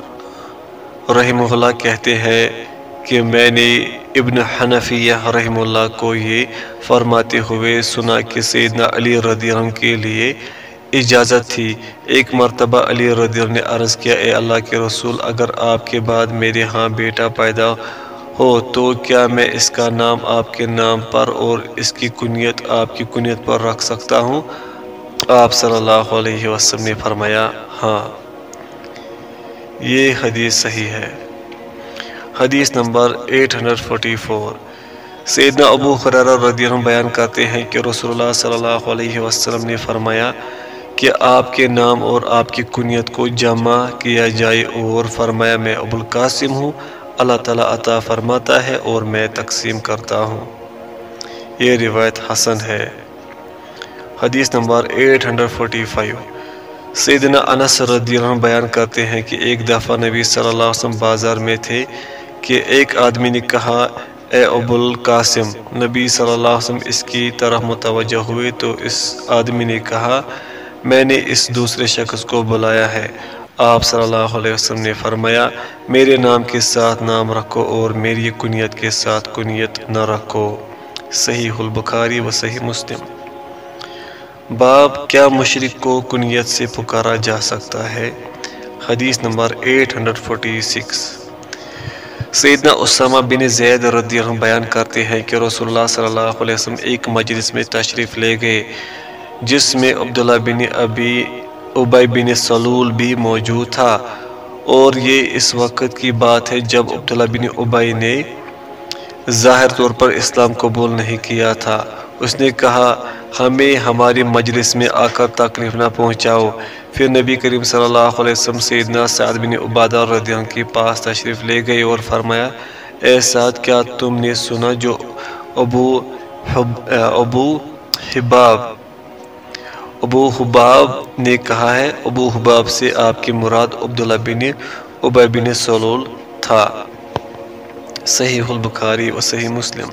رحمہ اللہ کہتے ہیں کہ میں نے ابن حنفیہ رحم اللہ کو یہ فرماتے ہوئے سنا کہ سیدنا علی رضی اللہ عنہ کے لیے اجازت تھی۔ ایک مرتبہ علی رضی اللہ نے عرض کیا، اے اللہ کے رسول، اگر آپ کے بعد میرے ہاں بیٹا پیدا ہو، تو کیا میں اس کا نام آپ کے نام پر اور اس کی کنیت آپ کی کنیت پر رکھ سکتا ہوں؟ آپ صلی اللہ علیہ وسلم نے فرمایا ہاں۔ یہ حدیث صحیح ہے۔ حدیث نمبر 844 سیدنا ابو خرار رضی اللہ بیان کرتے ہیں کہ رسول اللہ صلی اللہ علیہ وسلم نے فرمایا کہ آپ کے نام اور آپ کی کنیت کو جمع کیا جائے اور فرمایا، میں ابو القاسم ہوں اللہ تعالیٰ عطا فرماتا ہے اور میں تقسیم کرتا ہوں۔ یہ روایت حسن ہے۔ حدیث نمبر 845 سیدنا انس رضی اللہ عنہ بیان کرتے ہیں کہ ایک دفعہ نبی صلی اللہ علیہ وسلم بازار میں تھے کہ ایک آدمی نے کہا، اے ابو القاسم نبی صلی اللہ علیہ وسلم، اس کی طرح متوجہ ہوئے تو اس آدمی نے کہا، میں نے اس دوسرے شخص کو بلایا ہے۔ آپ صلی اللہ علیہ وسلم نے فرمایا، میرے نام کے ساتھ نام رکھو اور میری کنیت کے ساتھ کنیت نہ رکھو۔ صحیح البخاری و صحیح مسلم۔ باب کیا مشرق کو کنیت سے پکارا جا سکتا ہے؟ حدیث نمبر 846 سیدنا اسامہ بن زید رضی اللہ بیان کرتے ہیں کہ رسول اللہ صلی اللہ علیہ وسلم ایک مجلس میں تشریف لے گئے، جس میں عبداللہ بن ابی عبی بن سلول بھی موجود تھا۔ اور یہ اس وقت کی بات ہے جب عبداللہ بن عبی نے ظاہر طور پر اسلام قبول نہیں کیا تھا۔ اس نے کہا، ہمیں ہماری مجلس میں آ کر تکلیف نہ پہنچاؤ۔ پھر نبی کریم صلی اللہ علیہ وسلم سیدنا سعد بن عبادہ رضی اللہ کے پاس تشریف لے گئے اور فرمایا، اے سعد، کیا تم نے سنا جو ابو ابو حباب ابو حباب نے کہا ہے، ابو حباب سے آپ کی مراد عبداللہ بن عبی بن سلول تھا۔ صحیح البخاری و صحیح مسلم۔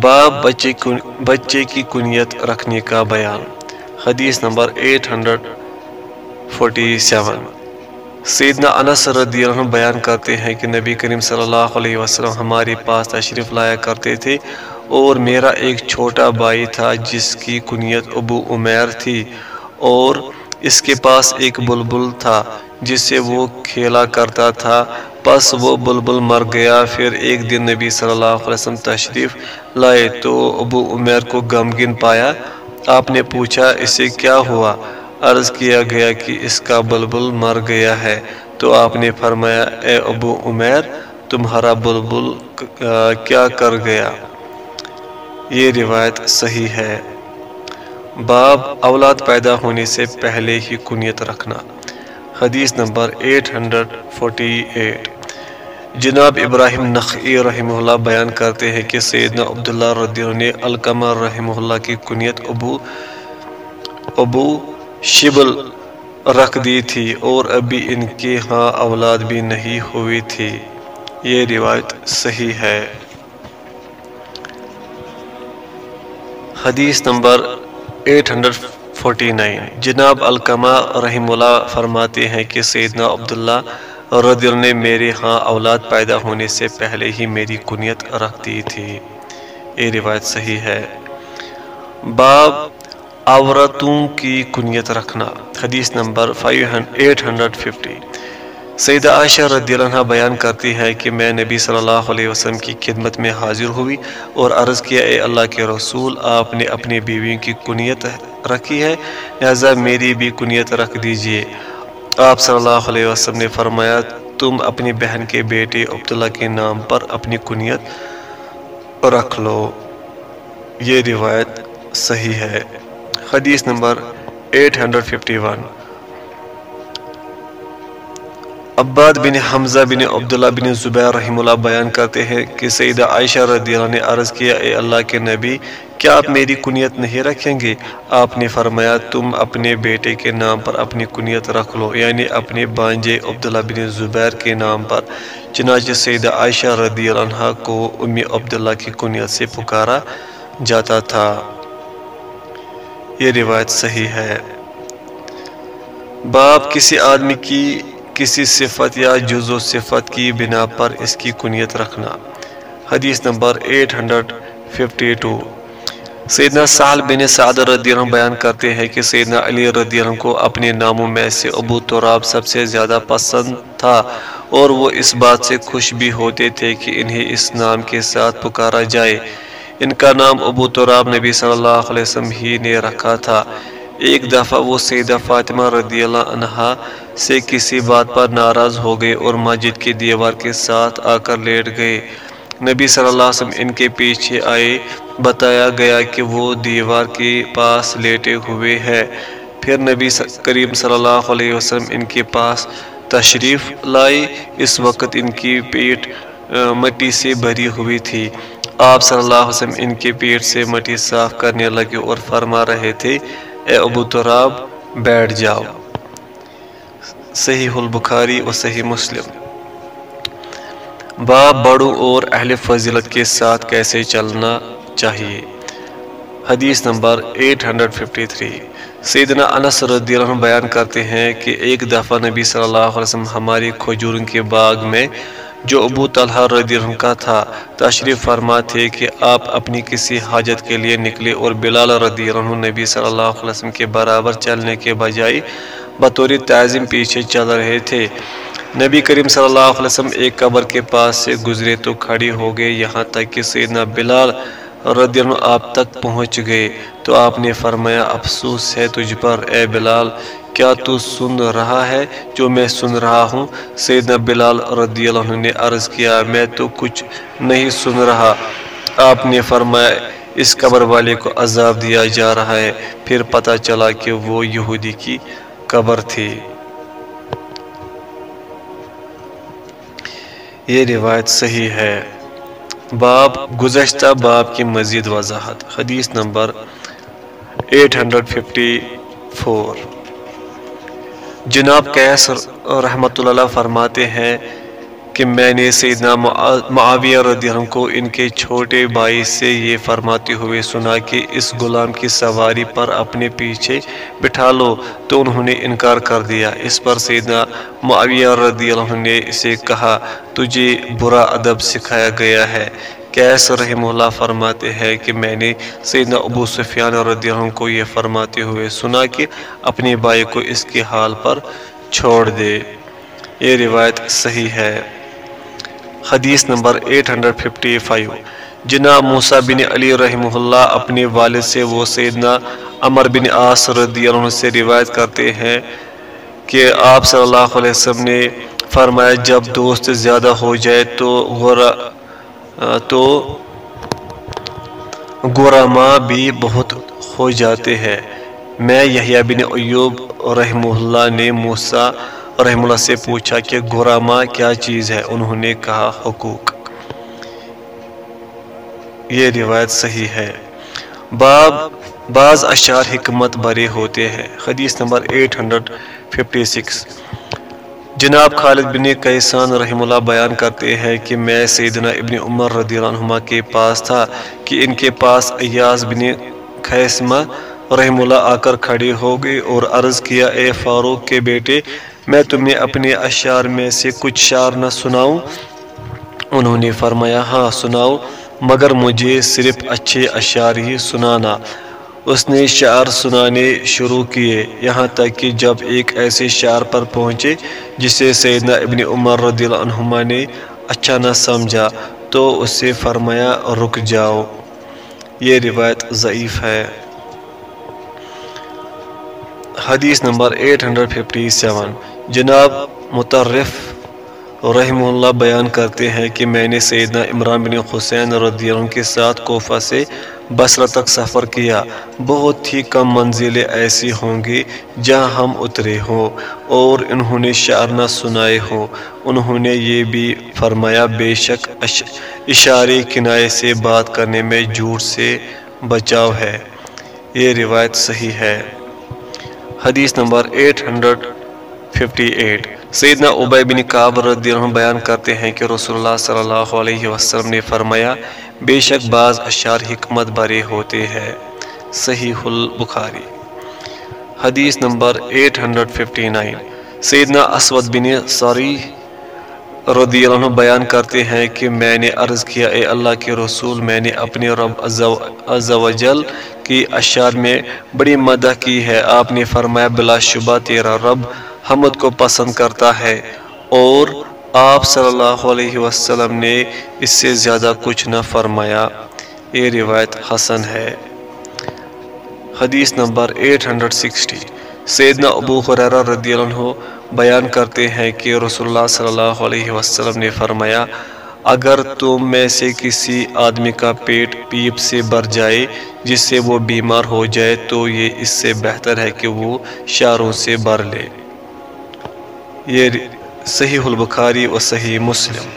باب بچے بچے کی کنیت رکھنے کا بیان۔ حدیث نمبر 847 سیدنا انس رضی اللہ عنہ بیان کرتے ہیں کہ نبی کریم صلی اللہ علیہ وسلم ہمارے پاس تشریف لایا کرتے تھے۔ اور میرا ایک چھوٹا بھائی تھا جس کی کنیت ابو عمیر تھی اور اس کے پاس ایک بلبل تھا جس سے وہ کھیلا کرتا تھا۔ پس وہ بلبل مر گیا۔ پھر ایک دن نبی صلی اللہ علیہ وسلم تشریف لائے تو ابو عمیر کو غمگن پایا۔ آپ نے پوچھا، اسے کیا ہوا؟ عرض کیا گیا کہ اس کا بلبل مر گیا ہے۔ تو آپ نے فرمایا، اے ابو عمیر، تمہارا بلبل کیا کر گیا؟ یہ روایت صحیح ہے۔ باب اولاد پیدا ہونے سے پہلے ہی کنیت رکھنا۔ حدیث نمبر 848 جناب ابراہیم نخعی رحمہ اللہ بیان کرتے ہیں کہ سیدنا عبداللہ رضی اللہ نے القمہ رحمہ اللہ کی کنیت ابو ابو شبل رکھ دی تھی اور ابھی ان کے ہاں اولاد بھی نہیں ہوئی تھی۔ یہ روایت صحیح ہے۔ حدیث نمبر 849 جناب القمہ رحم اللہ فرماتے ہیں کہ سیدنا عبداللہ رضی اللہ نے میرے ہاں اولاد پیدا ہونے سے پہلے ہی میری کنیت رکھ دی تھی۔ یہ روایت صحیح ہے۔ باب عورتوں کی کنیت رکھنا، حدیث نمبر 850 سیدہ عائشہ رضی اللہ عنہ بیان کرتی ہے کہ میں نبی صلی اللہ علیہ وسلم کی خدمت میں حاضر ہوئی اور عرض کیا، اے اللہ کے رسول، آپ نے اپنی بیویوں کی کنیت رکھی ہے۔ لہذا میری بھی کنیت رکھ دیجیے۔ آپ صلی اللہ علیہ وسلم نے فرمایا، تم اپنی بہن کے بیٹے عبداللہ کے نام پر اپنی کنیت رکھ لو۔ یہ روایت صحیح ہے۔ حدیث نمبر 851 عباد بن حمزہ بن عبداللہ بن زبیر رحم اللہ بیان کرتے ہیں کہ سیدہ عائشہ رضی اللہ نے عرض کیا، اے اللہ کے نبی، کیا آپ میری کنیت نہیں رکھیں گے؟ آپ نے فرمایا، تم اپنے بیٹے کے نام پر اپنی کنیت رکھ لو یعنی اپنے بانجے عبداللہ بن زبیر کے نام پر. چنانچہ سیدہ عائشہ رضی اللہ عنہ کو امی عبداللہ کی کنیت سے پکارا جاتا تھا۔ یہ روایت صحیح ہے۔ باپ کسی آدمی کی کسی صفت یا جزو صفت کی بنا پر اس کی کنیت رکھنا۔ حدیث نمبر 852 سیدنا سال بن سعد رضی اللہ بیان کرتے ہیں کہ سیدنا علی رضی اللہ کو اپنے ناموں میں سے ابو تراب سب سے زیادہ پسند تھا اور وہ اس بات سے خوش بھی ہوتے تھے کہ انہیں اس نام کے ساتھ پکارا جائے۔ ان کا نام ابو تراب نبی صلی اللہ علیہ وسلم ہی نے رکھا تھا۔ ایک دفعہ وہ سیدہ فاطمہ رضی اللہ عنہ سے کسی بات پر ناراض ہو گئے اور مسجد کی دیوار کے ساتھ آ کر لیٹ گئے۔ نبی صلی اللہ علیہ وسلم ان کے پیچھے آئے، بتایا گیا کہ وہ دیوار کے پاس لیٹے ہوئے ہے پھر نبی کریم صلی اللہ علیہ وسلم ان کے پاس تشریف لائی اس وقت ان کی پیٹ مٹی سے بھری ہوئی تھی۔ آپ صلی اللہ علیہ وسلم ان کے پیٹ سے مٹی صاف کرنے لگے اور فرما رہے تھے اے ابو تراب، بیٹھ جاؤ۔ صحیح البخاری و صحیح مسلم۔ باپ بڑوں اور اہل فضیلت کے ساتھ کیسے چلنا چاہیے۔ حدیث نمبر 853 سیدنا انس رضی اللہ عنہ بیان کرتے ہیں کہ ایک دفعہ نبی صلی اللہ علیہ وسلم ہماری کھجورن کے باغ میں جو ابو طلحہ رضی اللہ کا تھا، تشریف فرما تھے کہ آپ اپنی کسی حاجت کے لیے نکلے اور بلال رضی اللہ نبی صلی اللہ علیہ وسلم کے برابر چلنے کے بجائے بطور تعظیم پیچھے چل رہے تھے۔ نبی کریم صلی اللہ علیہ وسلم ایک قبر کے پاس سے گزرے تو کھڑی ہو گئے، یہاں تک کہ سیدنا بلال رضی اللہ آپ تک پہنچ گئے۔ تو آپ نے فرمایا، افسوس ہے تجھ پر، اے بلال، کیا تو سن رہا ہے جو میں سن رہا ہوں؟ سیدنا بلال رضی اللہ عنہ نے عرض کیا، میں تو کچھ نہیں سن رہا۔ آپ نے فرمایا، اس قبر والے کو عذاب دیا جا رہا ہے۔ پھر پتہ چلا کہ وہ یہودی کی قبر تھی۔ یہ روایت صحیح ہے۔ باب گزشتہ، باب کی مزید وضاحت۔ حدیث نمبر 854 جناب قیس رحمۃ اللہ فرماتے ہیں کہ میں نے سیدنا معاویہ رضی اللہ کو ان کے چھوٹے بھائی سے یہ فرماتے ہوئے سنا کہ اس غلام کی سواری پر اپنے پیچھے بٹھا لو، تو انہوں نے انکار کر دیا۔ اس پر سیدنا معاویہ رضی اللہ نے اسے کہا، تجھے برا ادب سکھایا گیا ہے۔ کیس رحم اللہ فرماتے ہیں کہ میں نے سیدنا ابو سفیان رضی اللہ عنہ کو یہ فرماتے ہوئے سنا کہ اپنے بھائی کو اس کے حال پر چھوڑ دے۔ یہ روایت صحیح ہے۔ حدیث نمبر 855 جناب موسیٰ بن علی رحمہ اللہ اپنے والد سے وہ سیدنا عمر بن آس رضی اللہ عنہ سے روایت کرتے ہیں کہ آپ صلی اللہ علیہ وسلم نے فرمایا جب دوست زیادہ ہو جائے تو غورا تو گورما بھی بہت ہو جاتے ہیں۔ میں یحییٰ بن ایوب رحمہ اللہ نے موسیٰ رحمہ اللہ سے پوچھا کہ گورما کیا چیز ہے؟ انہوں نے کہا حقوق۔ یہ روایت صحیح ہے۔ باب، بعض اشعار حکمت برے ہوتے ہیں۔ حدیث نمبر 856 جناب خالد بن قیسان رحم اللہ بیان کرتے ہیں کہ میں سیدنا ابن عمر رضی اللہ عنہ کے پاس تھا کہ ان کے پاس ایاز بن خیسمہ رحم اللہ آ کر کھڑے ہو گئے اور عرض کیا، اے فاروق کے بیٹے، میں تمہیں اپنے اشعار میں سے کچھ شعر نہ سناؤں؟ انہوں نے فرمایا ہاں سناؤ، مگر مجھے صرف اچھے اشعار ہی سنانا۔ اس نے شعر سنانے شروع کیے، یہاں تک کہ جب ایک ایسے شعر پر پہنچے جسے سیدنا ابن عمر رضی اللہ عنہما نے اچھا نہ سمجھا تو اس سے فرمایا، رک جاؤ۔ یہ روایت ضعیف ہے۔ حدیث نمبر 857 جناب مترف رحم اللہ بیان کرتے ہیں کہ میں نے سیدنا عمران بن حسین رضی اللہ عنہ کے ساتھ کوفہ سے بصرہ تک سفر کیا۔ بہت ہی کم منزلیں ایسی ہوں گی جہاں ہم اترے ہوں اور انہوں نے شعر نہ سنائے ہوں۔ انہوں نے یہ بھی فرمایا، بے شک اشارے کنائے سے بات کرنے میں جھوٹ سے بچاؤ ہے۔ یہ روایت صحیح ہے۔ حدیث نمبر 858 سیدنا عبی بن قاب رضی اللہ عنہ بیان کرتے ہیں کہ رسول اللہ صلی اللہ علیہ وسلم نے فرمایا، بے شک بعض اشعار حکمت برے ہوتے ہیں۔ صحیح البخاری۔ حدیث نمبر 859 سیدنا اسود بن ساری رضی اللہ عنہ بیان کرتے ہیں کہ میں نے عرض کیا، اے اللہ کے رسول، میں نے اپنے رب عز و جل کی اشعار میں بڑی مدح کی ہے۔ آپ نے فرمایا، بلا شبہ تیرا رب حمد کو پسند کرتا ہے اور آپ صلی اللہ علیہ وسلم نے اس سے زیادہ کچھ نہ فرمایا۔ یہ روایت حسن ہے۔ حدیث نمبر 860 سیدنا ابو حریرہ رضی اللہ عنہ بیان کرتے ہیں کہ رسول اللہ صلی اللہ علیہ وسلم نے فرمایا، اگر تم میں سے کسی آدمی کا پیٹ پیپ سے بر جائے، جس سے وہ بیمار ہو جائے، تو یہ اس سے بہتر ہے کہ وہ شاروں سے بر لے۔ یہ صحیح البخاری و صحیح مسلم۔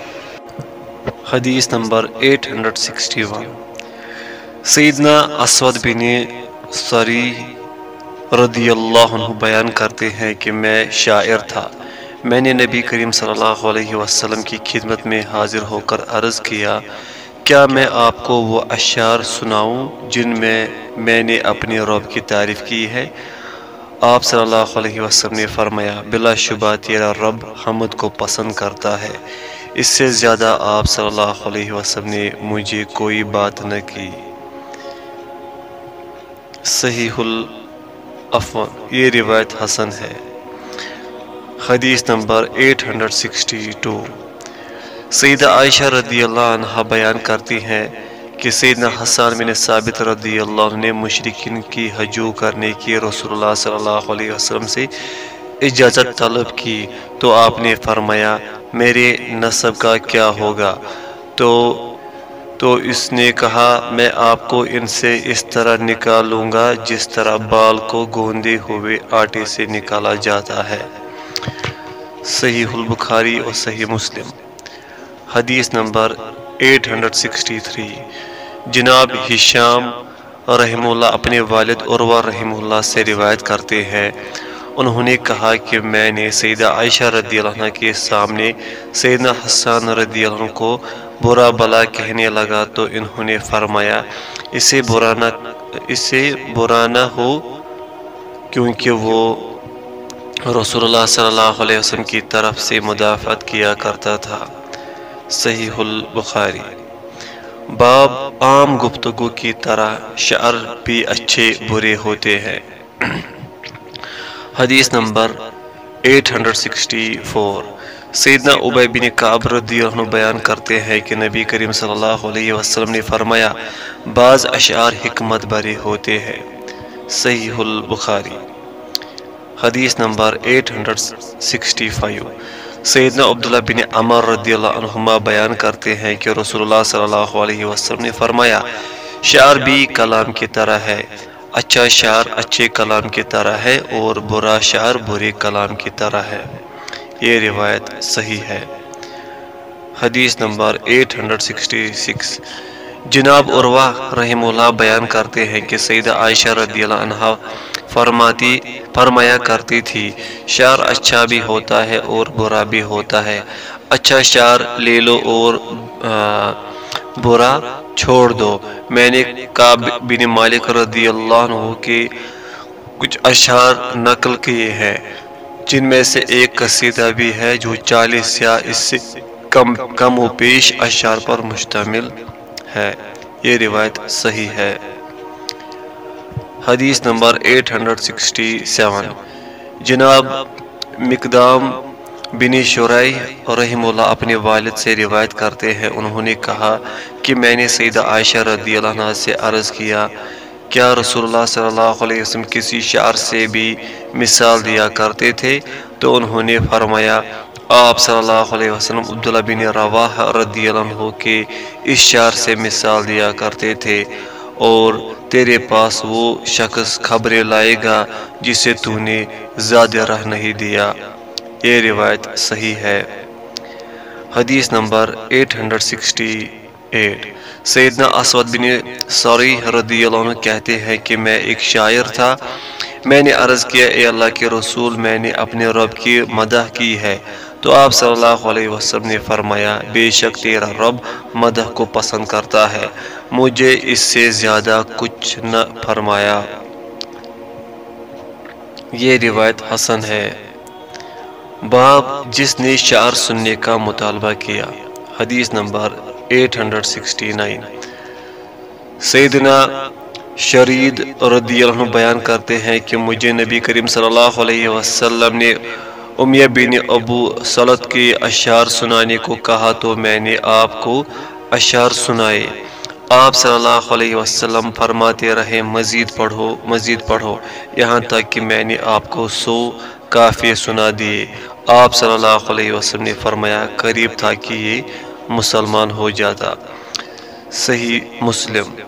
حدیث نمبر 861 سیدنا اسود بن سری رضی اللہ عنہ بیان کرتے ہیں کہ میں شاعر تھا۔ میں نے نبی کریم صلی اللہ علیہ وسلم کی خدمت میں حاضر ہو کر عرض کیا کیا میں آپ کو وہ اشعار سناؤں جن میں میں نے اپنے رب کی تعریف کی ہے؟ آپ صلی اللہ علیہ وسلم نے فرمایا، بلا شبہ تیرا رب حمد کو پسند کرتا ہے۔ اس سے زیادہ آپ صلی اللہ علیہ وسلم نے مجھے کوئی بات نہ کی۔ صحیح الافون یہ روایت حسن ہے۔ حدیث نمبر 862 سیدہ عائشہ رضی اللہ عنہ بیان کرتی ہیں کہ سیدنا حسان بن ثابت رضی اللہ عنہ نے مشرقین کی حجو کرنے کی رسول اللہ صلی اللہ علیہ وسلم سے اجازت طلب کی تو آپ نے فرمایا، میرے نصب کا کیا ہوگا؟ تو تو اس نے کہا، میں آپ کو ان سے اس طرح نکالوں گا جس طرح بال کو گوندے ہوئے آٹے سے نکالا جاتا ہے۔ صحیح البخاری اور صحیح مسلم۔ حدیث نمبر 863 جناب ہشام رحم اللہ اپنے والد عروہ رحم اللہ سے روایت کرتے ہیں۔ انہوں نے کہا کہ میں نے سیدہ عائشہ رضی اللہ عنہ کے سامنے سیدنا حسان رضی اللہ عنہ کو برا بلا کہنے لگا تو انہوں نے فرمایا، اسے برا نہ، اسے برا نہ ہو، کیونکہ وہ رسول اللہ صلی اللہ علیہ وسلم کی طرف سے مدافعت کیا کرتا تھا۔ صحیح البخاری باب عام گفتگو کی طرح شعر بھی اچھے برے ہوتے ہیں۔ حدیث نمبر 864 سیدنا عبی بن قعب رضی اللہ عنہ بیان کرتے ہیں کہ نبی کریم صلی اللہ علیہ وسلم نے فرمایا، بعض اشعار حکمت برے ہوتے ہیں۔ صحیح البخاری حدیث نمبر 865 سیدنا عبداللہ بن عمر رضی اللہ عنہما بیان کرتے ہیں کہ رسول اللہ صلی اللہ علیہ وسلم نے فرمایا، شعر بھی کلام کی طرح ہے اچھا شعر اچھے کلام کی طرح ہے اور برا شعر برے کلام کی طرح ہے۔ یہ روایت صحیح ہے۔ حدیث نمبر 866 جناب عروہ رحم اللہ بیان کرتے ہیں کہ سیدہ عائشہ رضی اللہ عنہ فرماتی فرمایا کرتی تھی، شعر اچھا بھی ہوتا ہے اور برا بھی ہوتا ہے۔ اچھا شعر لے لو اور برا چھوڑ دو۔ میں نے کعب بن مالک رضی اللہ عنہ کے کچھ اشعار نقل کیے ہیں، جن میں سے ایک قصیدہ بھی ہے جو چالیس یا اس سے کم کم و پیش اشعار پر مشتمل ہے، یہ روایت صحیح ہے۔ حدیث نمبر 867 جناب مقدام بن شرائی رحم اللہ اپنے والد سے روایت کرتے ہیں۔ انہوں نے کہا کہ میں نے سیدہ عائشہ رضی اللہ عنہ سے عرض کیا کیا رسول اللہ صلی اللہ علیہ وسلم کسی شعر سے بھی مثال دیا کرتے تھے؟ تو انہوں نے فرمایا آپ صلی اللہ علیہ وسلم عبداللہ بن رواح رضی اللہ عنہ کے اس شعر سے مثال دیا کرتے تھے اور تیرے پاس وہ شخص خبریں لائے گا جسے تو نے زیادہ رہ نہیں دیا۔ یہ روایت صحیح ہے۔ حدیث نمبر 868 سیدنا اسود بن سوری رضی اللہ عنہ کہتے ہیں کہ میں ایک شاعر تھا۔ میں نے عرض کیا، اے اللہ کے رسول، میں نے اپنے رب کی مدح کی ہے۔ تو آپ صلی اللہ علیہ وسلم نے فرمایا، بے شک تیرا رب مدح کو پسند کرتا ہے۔ مجھے اس سے زیادہ کچھ نہ فرمایا۔ یہ روایت حسن ہے۔ باب جس نے شعر سننے کا مطالبہ کیا۔ حدیث نمبر 869 سیدنا شرید رضی اللہ عنہ بیان کرتے ہیں کہ مجھے نبی کریم صلی اللہ علیہ وسلم نے امیہ بن ابو سلط کے اشعار سنانے کو کہا تو میں نے آپ کو اشعار سنائے۔ آپ صلی اللہ علیہ وسلم فرماتے رہے، مزید پڑھو مزید پڑھو۔ یہاں تک کہ میں نے آپ کو سو کافی سنا دیے۔ آپ صلی اللہ علیہ وسلم نے فرمایا، قریب تھا کہ یہ مسلمان ہو جاتا۔ صحیح مسلم۔